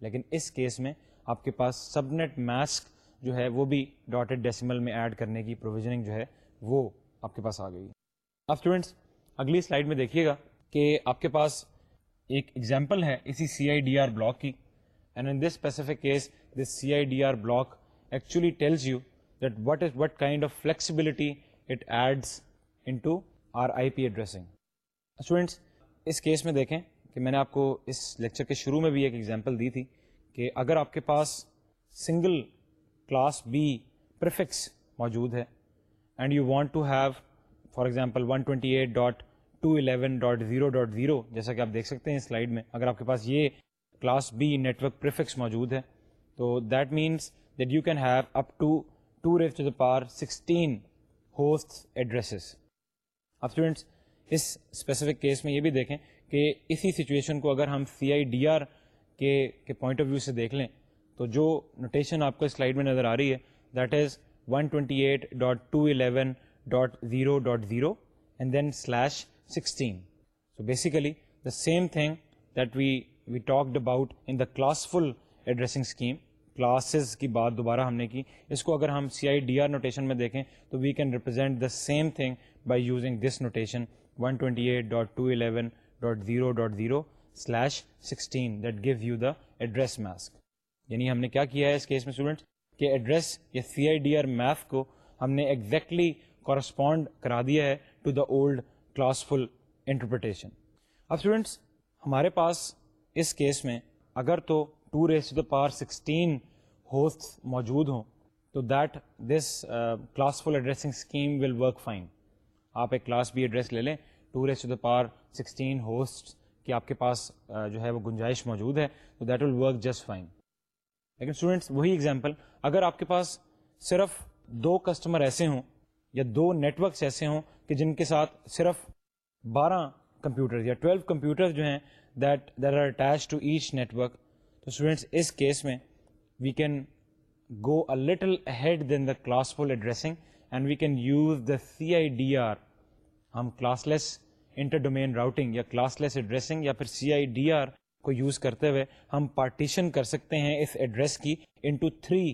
لیکن اس case میں آپ کے پاس subnet mask جو ہے وہ بھی ڈاٹڈ ڈیسیمل میں ایڈ کرنے کی پروویژنگ جو ہے وہ آپ کے پاس آ گئی۔ اب اسٹوڈینٹس اگلی سلائڈ میں دیکھیے گا کہ آپ کے پاس ایک ایگزامپل ہے اسی C I D R block کی۔ And in this specific case this C I D R block actually tells you that what is what kind of flexibility it adds into R I P addressing students us case میں دیکھیں کہ میں نے آپ کو اس lecture کے شروع میں بھی ایک ایگزامپل دی تھی کہ اگر آپ کے پاس سنگل کلاس بی پریفکس موجود ہے and you want to have for example one twenty eight dot two eleven dot zero dot zero جیسا کہ آپ دیکھ سکتے ہیں سلائڈ میں، اگر آپ کے پاس یہ کلاس بی نیٹورک پریفکس موجود ہے، تو that means that you can have up to two ref to the power sixteen host addresses. اب اسٹوڈینٹس اس اسپیسیفک کیس میں یہ بھی دیکھیں کہ اسی سچویشن کو اگر ہم سی آئی ڈی آر کے پوائنٹ آف ویو سے دیکھ لیں، تو جو نوٹیشن آپ کو سلائڈ میں نظر آ رہی ہے that is one twenty eight dot two eleven dot zero dot zero and then slash sixteen so basically the same thing that we we talked about in the class full addressing scheme classes کی بات دوبارہ ہم نے کی اس کو اگر ہم C I D R notation میں دیکھیں تو we can represent the same thing by using this notation one twenty eight dot two eleven dot zero dot zero slash sixteen that give you the address mask یعنی ہم نے کیا کیا ہے اس کیس میں اسٹوڈنٹ کہ ایڈریس یا C I D R math کو ہم نے ایگزیکٹلی کورسپونڈ کرا دیا ہے to the old class full interpretation اب اسٹوڈینٹس ہمارے پاس اس کیس میں اگر تو two raise to the power sixteen host موجود ہوں، تو that this class full addressing scheme will work fine آپ ایک کلاس بی ایڈریس لے لیں to raise to the power sixteen host کی آپ کے پاس uh, جو ہے وہ گنجائش موجود ہے، تو that will work just fine لیکن اسٹوڈینٹس وہی ایگزامپل اگر آپ کے پاس صرف دو کسٹمر ایسے ہوں یا دو نیٹورکس ایسے ہوں کہ جن کے ساتھ صرف بارہ کمپیوٹر یا ٹویلو کمپیوٹر جو ہیں that that are attach to each network تو اسٹوڈینٹس اس کیس میں we can go a little head then the class full addressing and we can use the C I D R ہم classless inter domain routing یا classless addressing یا پھر C I D R کو use کرتے ہوئے ہم partition کر سکتے ہیں اس ایڈریس کی انٹو تھری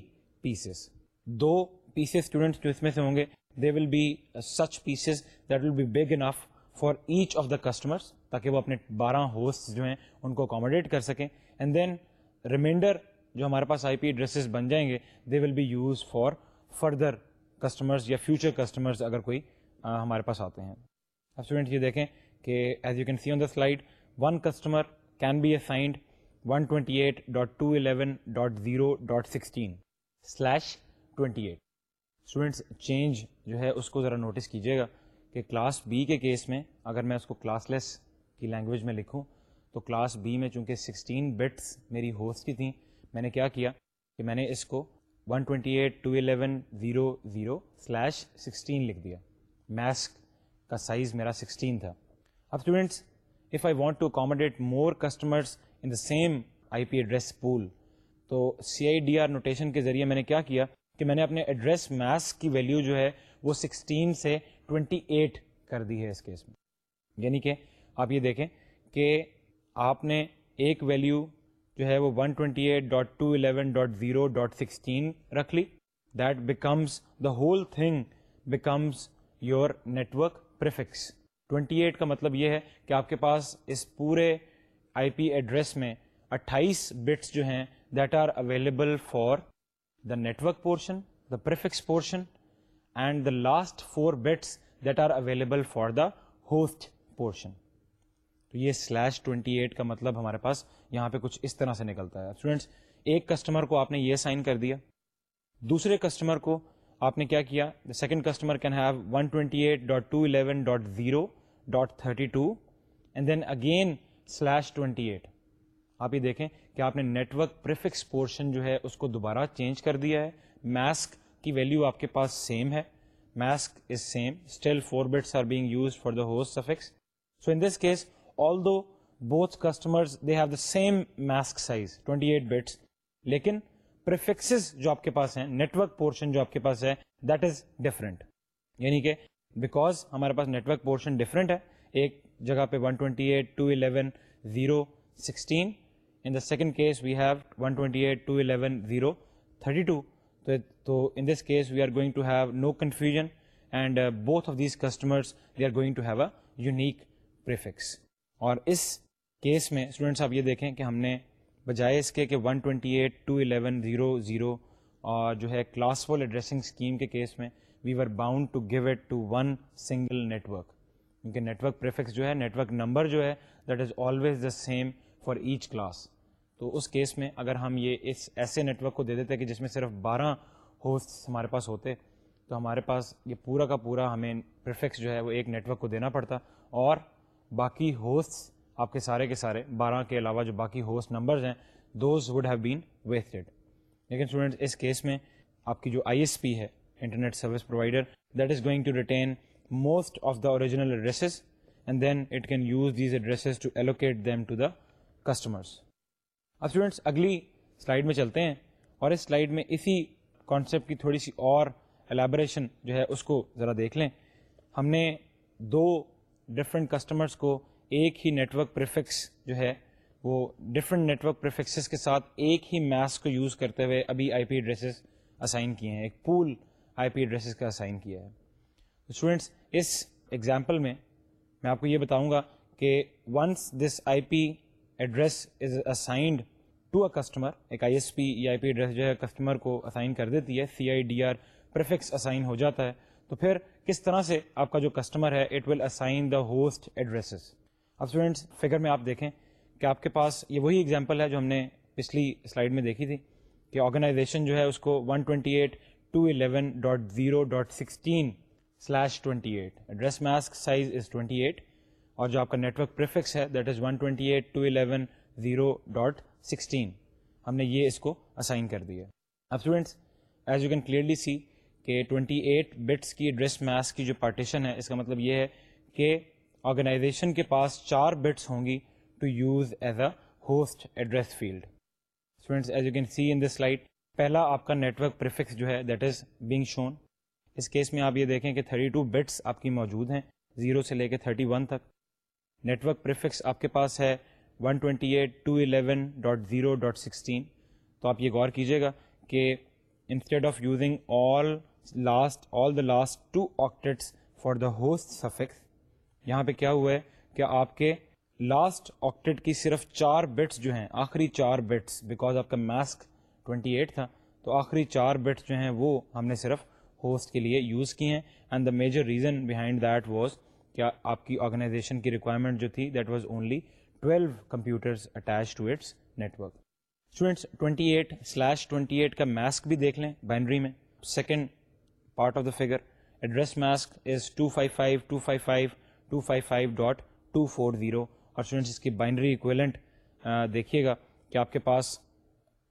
پیسز دو پیسز اسٹوڈنٹس جو اس میں سے ہوں گے they will be such pieces that will be big enough for each of the customers تاکہ وہ اپنے بارہ ہوسٹ جو ہیں ان کو اکاموڈیٹ کر سکیں. اینڈ دین ریمائنڈر جو ہمارے پاس آئی پی ایڈریسز بن جائیں گے they will be use for further customers یا فیوچر کسٹمرز اگر کوئی ہمارے پاس آتے ہیں. اب اسٹوڈنٹ یہ دیکھیں کہ as you can see on the slide one customer can be assigned one twenty eight dot two eleven dot zero dot sixteen slash twenty eight students change جو ہے اس کو ذرا نوٹس کیجیے گا کہ کلاس بی کے کیس میں اگر میں اس کو کلاس لیس کی لینگویج میں لکھوں تو کلاس بی میں چونکہ سکسٹین بٹس میری ہوسٹ کی تھیں، میں نے کیا کیا کہ میں نے اس کو one twenty eight two eleven zero zero slash sixteen لکھ دیا. میسک کا سائز میرا سکسٹین تھا. اب students if I want to accommodate more customers in the same I P address pool تو C I D R notation کے ذریعے میں نے کیا کیا کہ میں نے اپنے ایڈریس میسک کی ویلیو جو ہے وہ سکسٹین سے ٹوینٹی ایٹ کر دی ہے اس کیس میں۔ یعنی کہ آپ یہ دیکھیں کہ آپ نے ایک ویلیو جو ہے وہ one twenty eight dot two eleven dot zero dot sixteen رکھ لی۔ That becomes the whole thing becomes your network prefix twenty eight کا مطلب یہ ہے کہ آپ کے پاس اس پورے آئی پی ایڈریس میں اٹھائیس بٹس جو ہیں that are available for the network portion the prefix portion and the last four bits that are available for the host portion تو یہ سلیش ٹوینٹی ایٹ کا مطلب ہمارے پاس یہاں پہ کچھ اس طرح سے نکلتا ہے۔ اسٹوڈینٹس ایک کسٹمر کو آپ نے یہ سائن کر دیا۔ دوسرے کسٹمر کو آپ نے کیا کیا؟ Second customer can have one twenty eight dot two eleven dot zero dot thirty two and then again slash twenty eight آپ یہ دیکھیں کہ آپ نے نیٹورک پریفکس پورشن جو ہے اس کو دوبارہ چینج کر دیا ہے. میسک کی ویلیو آپ کے پاس سیم ہے. Mask is same still four bits are being use for the host suffix so in this case all two both customers they have the same mask size twenty eight bits لیکن prefixes جو آپ کے پاس ہیں network portion جو آپ کے پاس ہے دیٹ از ڈفرنٹ یعنی کہ بیکاز ہمارے پاس نیٹورک پورشن ڈفرنٹ ہے۔ ایک جگہ پہ one twenty eight two eleven zero sixteen in the second case we have one twenty eight two eleven zero thirty two تو in this case we are going to have no confusion and both of these customers we are going to have a unique prefix اور اس case میں students آپ یہ دیکھیں کہ ہم نے بجائے اس کے کہ one twenty eight two eleven zero zero اور جو ہے کلاس فل ایڈریسنگ اسکیم کے کیس میں we were bound to give it to one single network کیونکہ نیٹ ورک پریفکس جو ہے نیٹ ورک نمبر جو ہے that is always the same for each class تو اس کیس میں اگر ہم یہ اس ایسے نیٹ ورک کو دے دیتے کہ جس میں صرف بارہ ہوسٹ ہمارے پاس ہوتے، تو ہمارے پاس یہ پورا کا پورا ہمیں پریفکس جو ہے وہ ایک نیٹ ورک کو دینا پڑتا، اور باقی ہوسٹ آپ کے سارے کے سارے، بارہ کے علاوہ جو باقی ہوسٹ نمبرز ہیں those would have been wasted لیکن اسٹوڈنٹس اس کیس میں آپ کی جو آئی ایس پی ہے internet service provider that is going to retain most of the original addresses and then it can use these addresses to allocate them to the customers اب students اگلی slide میں چلتے ہیں، اور اس slide میں اسی concept کی تھوڑی سی اور الیبریشن جو ہے اس کو ذرا دیکھ لیں۔ ہم نے دو ڈفرینٹ کسٹمرس کو ایک ہی نیٹورک پریفکس جو ہے، وہ ڈفرینٹ نیٹورک پریفکسز کے ساتھ ایک ہی میس کو یوز کرتے ہوئے ابھی آئی پی ایڈریسز اسائن کیے ہیں۔ ایک پول آئی پی ایڈریسز کا اسائن کیا ہے۔ اسٹوڈینٹس اس ایگزامپل میں میں آپ کو یہ بتاؤں گا کہ once this I P address is assigned to a customer ایک آئی ایس پی یا آئی پی ایڈریس جو ہے کسٹمر کو اسائن کر دیتی ہے C I D R prefix assign ہو جاتا ہے۔ تو پھر کس طرح سے آپ کا جو کسٹمر ہے it will assign the host addresses اب اسٹوڈینٹس فگر میں آپ دیکھیں کہ آپ کے پاس یہ وہی ایگزامپل ہے جو ہم نے پچھلی سلائڈ میں دیکھی تھی کہ آرگنائزیشن جو ہے اس کو one twenty eight two eleven dot zero dot sixteen slash twenty eight address mask size is twenty eight اور جو آپ کا نیٹورک پریفکس ہے that is one twenty eight two eleven zero dot sixteen ہم نے یہ اس کو اسائن کر دیا. اب students as you can clearly see کہ 28 بٹس کی ایڈریس میس کی جو پارٹیشن ہے، اس کا مطلب یہ ہے کہ آرگنائزیشن کے پاس چار بٹس ہوں گی to use as a host address field students as you can see in this slide پہلا آپ کا نیٹورک پریفکس جو ہے دیٹ از بینگ شون اس کیس میں آپ یہ دیکھیں کہ 32 بٹس آپ کی موجود ہیں زیرو سے لے کے 31 تک. نیٹورک پریفکس آپ کے پاس ہے 128.211.0.16 تو آپ یہ غور کیجیے گا کہ instead of using all last all the last two octets for the host suffix یہاں پہ کیا ہوا ہے کہ آپ کے لاسٹ آکٹیٹ کی صرف چار بٹس جو ہیں، آخری چار بٹس بیکاز آپ کا ماسک 28 تھا، تو آخری چار بٹس جو ہیں وہ ہم نے صرف ہوسٹ کے لیے یوز کی ہیں۔ And the major reason behind that was کیا آپ کی آرگنائزیشن کی ریکوائرمنٹ جو تھی that was only twelve computers attach to its network students twenty eight slash twenty eight کا ماسک بھی دیکھ لیں بائنڈری میں۔ Second part of the figure address mask is two five five two five five two five five dot two four zero اور students اس کی binary equivalent دیکھیے گا کہ آپ کے پاس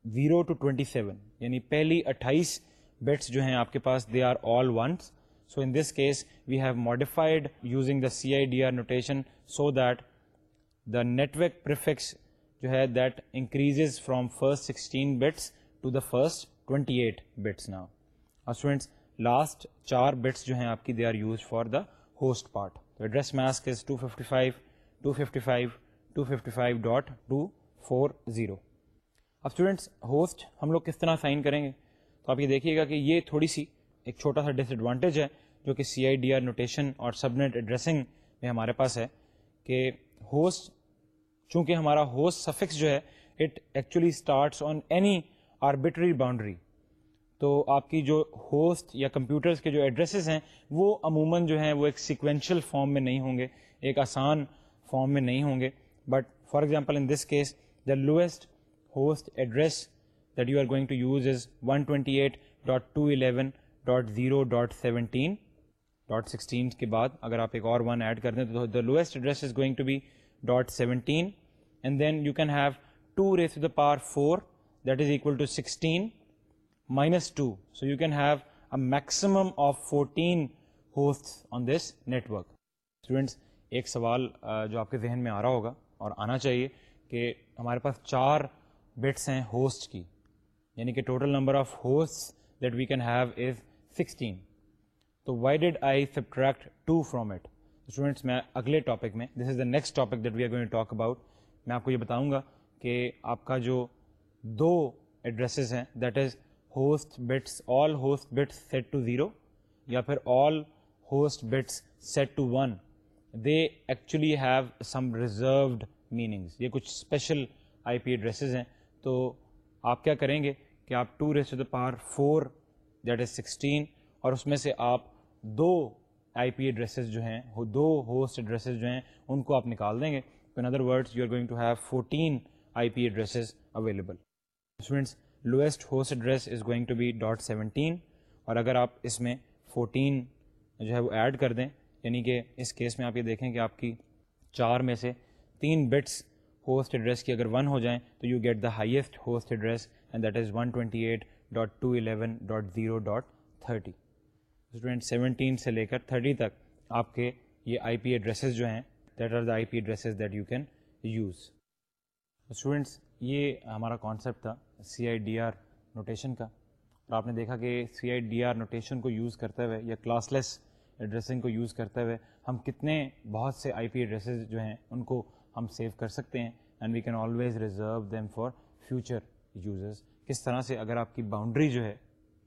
زیرو ٹو ٹوینٹی سیون یعنی پہلی اٹھائیس بٹس جو ہیں آپ کے پاس they are all ones so in this case we have modified using the C I D R notation so that the network prefix جو ہے that increases from first sixteen bits to the first twenty eight bits نا اور students last چار bits جو ہیں آپ کی they are use for the host part address mask is two fifty five two fifty five two fifty five dot two four zero اب students host ہم لوگ کس طرح سائن کریں گے؟ تو آپ یہ دیکھیے گا کہ یہ تھوڑی سی ایک چھوٹا سا ڈس ایڈوانٹیج ہے جو کہ C I D R notation اور سب نیٹ ایڈریسنگ میں ہمارے پاس ہے کہ ہوسٹ چونکہ ہمارا ہوسٹ سفکس جو ہے it actually starts on any arbitrary boundary تو آپ کی جو ہوسٹ یا کمپیوٹرس کے جو ایڈریسز ہیں، وہ عموماً جو ہیں وہ ایک سیکوینشل فارم میں نہیں ہوں گے، ایک آسان فارم میں نہیں ہوں گے. But for example in this case the lowest host address that you are going to use is one twenty eight dot two eleven dot zero dot seventeen dot sixteen کے بعد اگر آپ ایک اور ون ایڈ کر دیں تو the lowest address is going to be dot seventeen and then you can have two raise to the power four that is equal to sixteen minus two so you can have a maximum of fourteen host on this network students ایک سوال جو آپ کے ذہن میں آ رہا ہوگا اور آنا چاہیے کہ ہمارے پاس چار بٹس ہیں ہوسٹ کی یعنی کہ total number of host that we can have is sixteen تو why did I subtract two from it students میں اگلے ٹاپک میں this is the next topic that we are going talk about میں آپ کو یہ بتاؤں گا کہ آپ کا جو دو ایڈریسز ہیں that is host bits all host bits set to zero یا پھر all host bits set to one they actually have some reserved meanings یہ کچھ اسپیشل آئی پی ایڈریسز ہیں تو آپ کیا کریں گے کہ آپ two raise to the power four, that is sixteen, اور اس میں سے آپ دو آئی پی ایڈریسز جو ہیں، دو ہوسٹ ایڈریسز جو ہیں، ان کو آپ نکال دیں گے۔ In other words you are going to have fourteen I P addresses available students lowest host address is going to be dot seventeen اور اگر آپ اس میں فورٹین جو ہے وہ ایڈ کر دیں یعنی کہ اس کیس میں آپ یہ دیکھیں کہ آپ کی چار میں سے تین بٹس ہوسٹ ایڈریس کی اگر ون ہو جائیں تو you get the highest host address and that is one twenty eight dot two eleven dot zero dot thirty student seventeen سے لے کر تھرٹی تک آپ کے یہ آئی پی ایڈریسز جو ہیں that are the I P addresses that you can use students یہ ہمارا کانسیپٹ تھا C I D R notation کا. اور آپ نے دیکھا کہ C I D R notation کو یوز کرتے ہوئے یا کلاس لیس ایڈریسنگ کو یوز کرتے ہوئے ہم کتنے بہت سے آئی پی ایڈریسز جو ہیں ان کو ہم سیو کر سکتے ہیں and we can always reserve them for future users کس طرح سے اگر آپ کی باؤنڈری جو ہے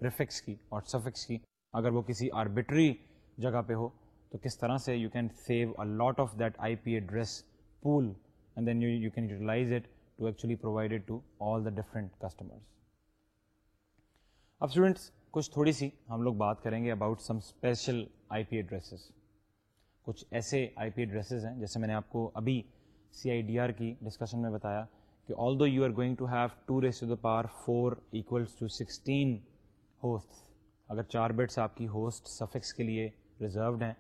پریفکس کی اور سفکس کی اگر وہ کسی آربیٹری جگہ پہ ہو، تو کس طرح سے you can save a lot of that I P address pool and then you you can utilize it to actually provided to all the different customers اب اسٹوڈینٹس کچھ تھوڑی سی ہم لوگ بات کریں گے about some special I P addresses کچھ ایسے آئی پی ایڈریسز ہیں جیسے میں نے آپ کو ابھی سی آئی ڈی آر کی ڈسکشن میں بتایا کہ although you are going to have two raise to the power four equals to sixteen host اگر چار بٹس آپ کی ہوسٹ سفکس کے لیے ریزروڈ ہیں،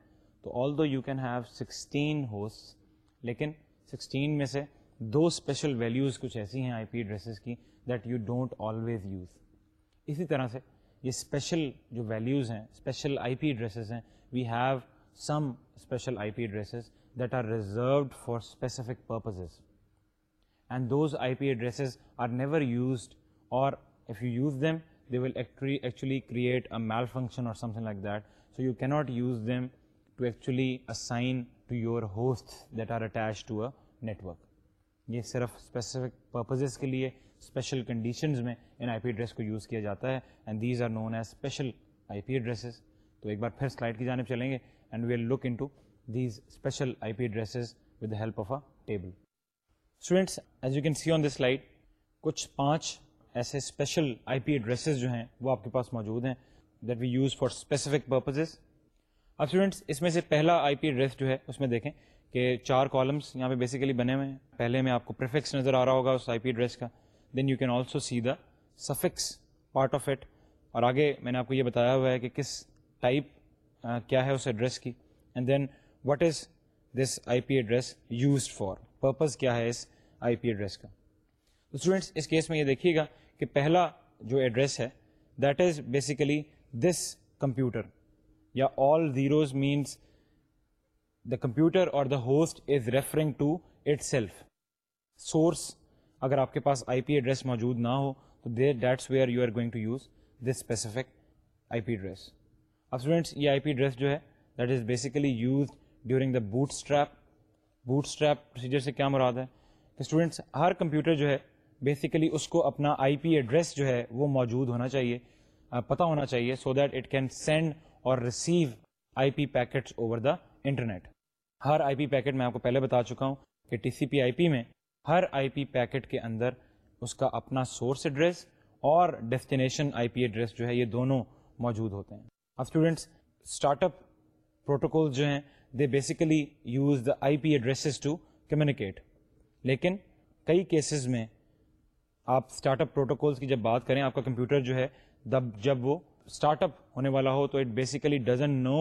تو although you can have sixteen host لیکن سکسٹین میں سے دو اسپیشل ویلیوز کچھ ایسی ہیں آئی پی ایڈریسز کی that you don't always use اسی طرح سے یہ اسپیشل جو ویلیوز ہیں اسپیشل آئی پی ایڈریسز ہیں we have some special I P addresses that are reserved for specific purposes and those I P addresses are never used اور if you use them they will actually create a malfunction اور something like that so you can not use them to actually assign to your host that are attach to a network یہ صرف specific purposes کے لیے special conditions میں ان I P address کو use کیا جاتا ہے. And these are known as special I P addresses تو ایک بار پھر سلائڈ کی جانب چلیں گے and we'll look into these special I P addresses with the help of a table students as you can see on this slide کچھ پانچ ایسے اسپیشل آئی پی ایڈریسز جو ہیں وہ آپ کے پاس موجود ہیں that we use for specific purposes اب اسٹوڈینٹس اس میں سے پہلا آئی پی ایڈریس جو ہے اس میں دیکھیں کہ چار کالمس یہاں پہ بیسیکلی بنے ہوئے ہیں۔ پہلے میں آپ کو پریفکس نظر آ رہا ہوگا اس آئی پی ایڈریس کا۔ Then you can also see the suffix part of it اور آگے میں نے آپ کو یہ بتایا ہوا ہے کہ کس ٹائپ کیا ہے اس ایڈریس کی۔ And then what is this I P address used for purpose کیا ہے اس آئی پی ایڈریس کا? تو اسٹوڈینٹس اس کیس میں یہ دیکھیے گا کہ پہلا جو ایڈریس ہے that is basically this computer یا all zeros means the computer اور the host is referring to itself source اگر آپ کے پاس آئی پی ایڈریس موجود نہ ہو، تو there that's where you are going to use this specific I P address اب اسٹوڈینٹس یہ آئی پی ایڈریس جو ہے that is basically use during the bootstrap bootstrap procedure سے کیا مراد ہے؟ کہ اسٹوڈینٹس ہر کمپیوٹر جو ہے بیسیکلی اس کو اپنا آئی پی ایڈریس جو ہے، وہ موجود ہونا چاہیے پتہ ہونا چاہیے so that it can send اور receive I P packets over the internet Hare I P packet میں آپ کو پہلے بتا چکا ہوں کہ T C P I P میں ہر آئی پی پیکٹ کے اندر اس کا اپنا سورس ایڈریس اور ڈیسٹینیشن آئی پی ایڈریس جو ہے، یہ دونوں موجود ہوتے ہیں۔ اب اسٹوڈینٹس اسٹارٹ اپ پروٹوکول جو ہیں they basically use the I P addresses to communicate لیکن کئی کیسز میں آپ اسٹارٹ اپ پروٹوکولس کی جب بات کریں، آپ کا کمپیوٹر جو ہے جب وہ اسٹارٹ اپ ہونے والا ہو، تو it basically doesn't know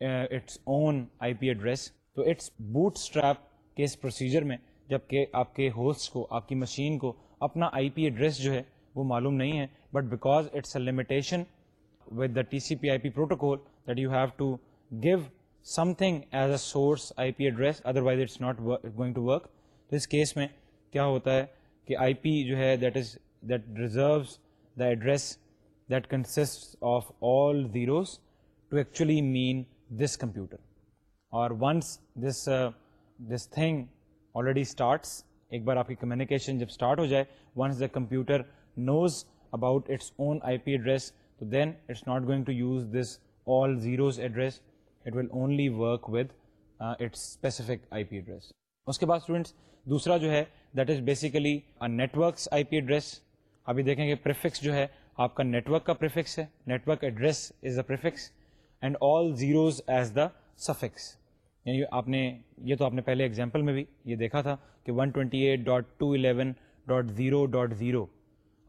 its own I P address تو اٹس بوٹ اسٹریپ کے اس پروسیجر میں جبکہ آپ کے ہوسٹ کو، آپ کی مشین کو اپنا آئی پی ایڈریس جو ہے، وہ معلوم نہیں ہے. But because it's a limitation with the T C P I P protocol that you have to give something as a source I P address otherwise it's not going to work تو اس case میں کیا ہوتا ہے کہ I P جو ہے that is that reserves the address that consist of all zeros to actually mean this computer اور once this this thing already starts ایک بار آپ کی کمیونیکیشن جب اسٹارٹ ہو جائے once the computer knows about its own I P address تو then it's not going to use this all zeros address it will only work with its specific I P address اس کے بعد students دوسرا جو ہے that is basically networks I P address ابھی دیکھیں گے prefix جو ہے، آپ کا نیٹورک کا پریفکس ہے. Network address is the prefix and all zeros as the suffix یعنی آپ نے، یہ تو آپ نے پہلے ایگزامپل میں بھی یہ دیکھا تھا کہ 128.211.0.0 twenty eight dot two eleven dot zero dot zero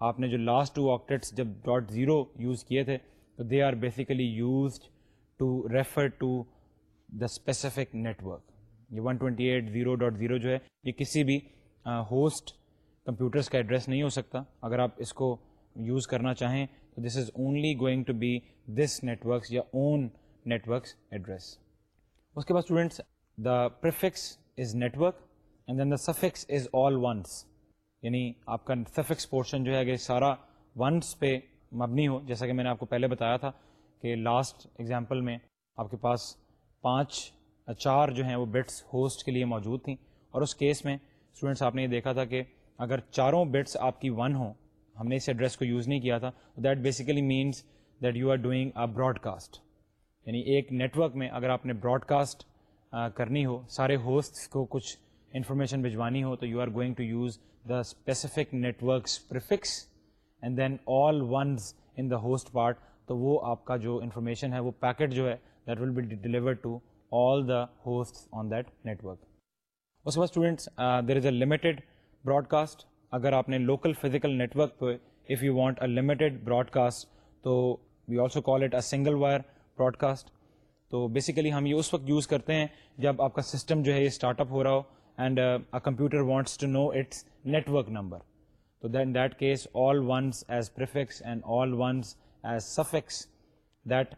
آپ نے جو لاسٹ ٹو آکٹیٹس جب ڈاٹ زیرو یوز کیے تھے، تو they are basically used to refer to the specific network یہ 128.0.0 twenty eight zero dot zero جو ہے، یہ کسی بھی ہوسٹ کمپیوٹرس کا ایڈریس نہیں ہو سکتا. اگر آپ اس کو یوز کرنا چاہیں، تو this is only going to be this networks یا اون نیٹورکس ایڈریس اس کے بعد students the prefix is network and then the suffix is all ones یعنی آپ کا سفکس پورشن جو ہے، اگر سارا ونس پہ مبنی ہو، جیسا کہ میں نے آپ کو پہلے بتایا تھا کہ لاسٹ ایگزامپل میں آپ کے پاس پانچ چار جو ہیں وہ بٹس ہوسٹ کے لیے موجود تھیں اور اس کیس میں اسٹوڈینٹس آپ نے یہ دیکھا تھا کہ اگر چاروں بٹس آپ کی ون ہوں، ہم نے اس ایڈریس کو یوز نہیں کیا تھا that basically means that you are doing a broadcast یعنی ایک نیٹورک میں اگر آپ نے براڈ کاسٹ کرنی ہو، سارے ہوسٹ کو کچھ انفارمیشن بھجوانی ہو، تو you are going to use the specific networks prefix and then all ones in the host part تو وہ آپ کا جو انفارمیشن ہے، وہ پیکٹ جو ہے that will be deliver to all the host on that network اس کے بعد students there is a limited broadcast اگر آپ نے لوکل فزیکل نیٹورک پہ if you want a limited broadcast تو we also call it a single wire broadcast تو basically ہم یہ اس وقت یوز کرتے ہیں جب آپ کا سسٹم جو ہے، یہ اسٹارٹ اپ ہو رہا ہو and computer wants to know its network number تو then that case all ones as prefix and all ones as suffix that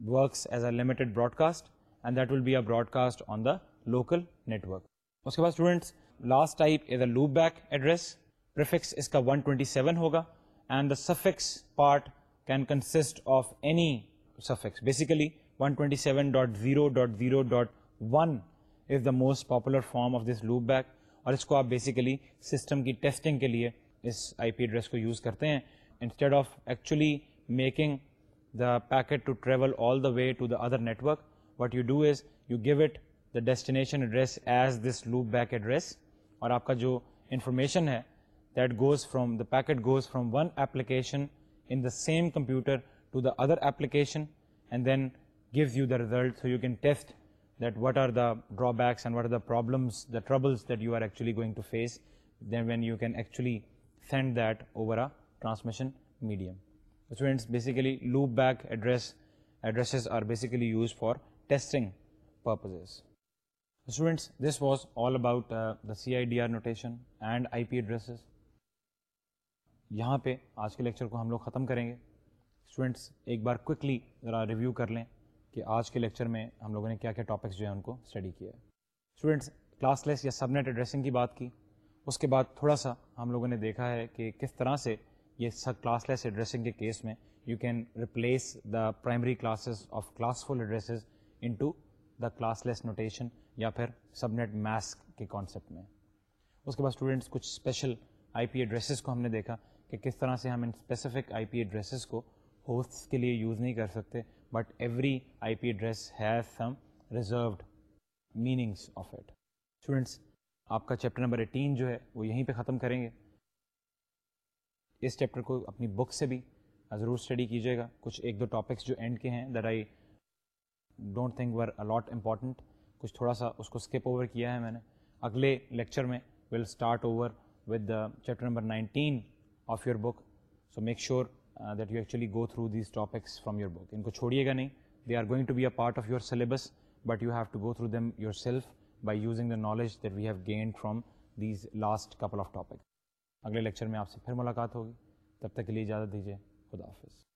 works as a limited broadcast and that will be a broadcast on the local network اس کے بعد students last type is a loopback address prefix اس کا 127 ہوگا and the suffix part can consist of any suffix. Basically, 127.0.0.1 is the most popular form of this loop back اور اس کو آپ basically system کی ٹیسٹنگ کے لیے اس آئی پی ایڈریس کو یوز کرتے ہیں. Instead of actually making the packet to travel all the way to the other network what you do is you give it the destination address as this loopback address اور آپ کا جو information ہے that goes from, the packet goes from one application in the same computer to the other application and then gives you the result, so you can test that what are the drawbacks and what are the problems, the troubles that you are actually going to face, then when you can actually send that over a transmission medium. Students, basically loop back addresses are basically used for testing purposes. Students, this was all about uh, the CIDR notation and IP addresses. یہاں پہ آج کے lecture کو ہم لوگ ختم کریں گے اسٹوڈنٹس ایک بار کوئکلی ذرا ریویو کر لیں کہ آج کے لیکچر میں ہم لوگوں نے کیا کیا ٹاپکس جو ہیں ان کو اسٹڈی کیا ہے اسٹوڈنٹس کلاس لیس یا سب نیٹ ایڈریسنگ کی بات کی اس کے بعد تھوڑا سا ہم لوگوں نے دیکھا ہے کہ کس طرح سے یہ سب کلاس لیس ایڈریسنگ کے کیس میں you can replace the primary classes of classful addresses into the classless notation یا پھر سب نیٹ میسک کے کانسیپٹ میں۔ اس کے بعد اسٹوڈنٹس کچھ اسپیشل آئی پی ایڈریسز کو ہم نے دیکھا کہ کس طرح سے ہم ان اسپیسیفک آئی پی ایڈریسز کو ہوسٹ کے لیے یوز نہیں کر سکتے but every I P address has some reserved meanings of it students آپ کا چیپٹر نمبر ایٹین جو ہے وہ یہیں پہ ختم کریں گے۔ اس چیپٹر کو اپنی بک سے بھی ضرور اسٹڈی کیجیے گا۔ کچھ ایک دو ٹاپکس جو اینڈ کے ہیں that I don't think were a lot important کچھ تھوڑا سا اس کو اسکپ اوور کیا ہے میں نے۔ اگلے لیکچر میں will start over with the chapter number nineteen of your book so make sure that you actually go through these topics from your book ان کو چھوڑیے گا نہیں۔ They are going to be a part of your syllabus but you have to go through them yourself by using the knowledge that we have gained from these last couple of topic اگلے lecture میں آپ سے پھر ملاقات ہوگی۔ تب تک کے لیے اجازت دیجیے خدا حافظ۔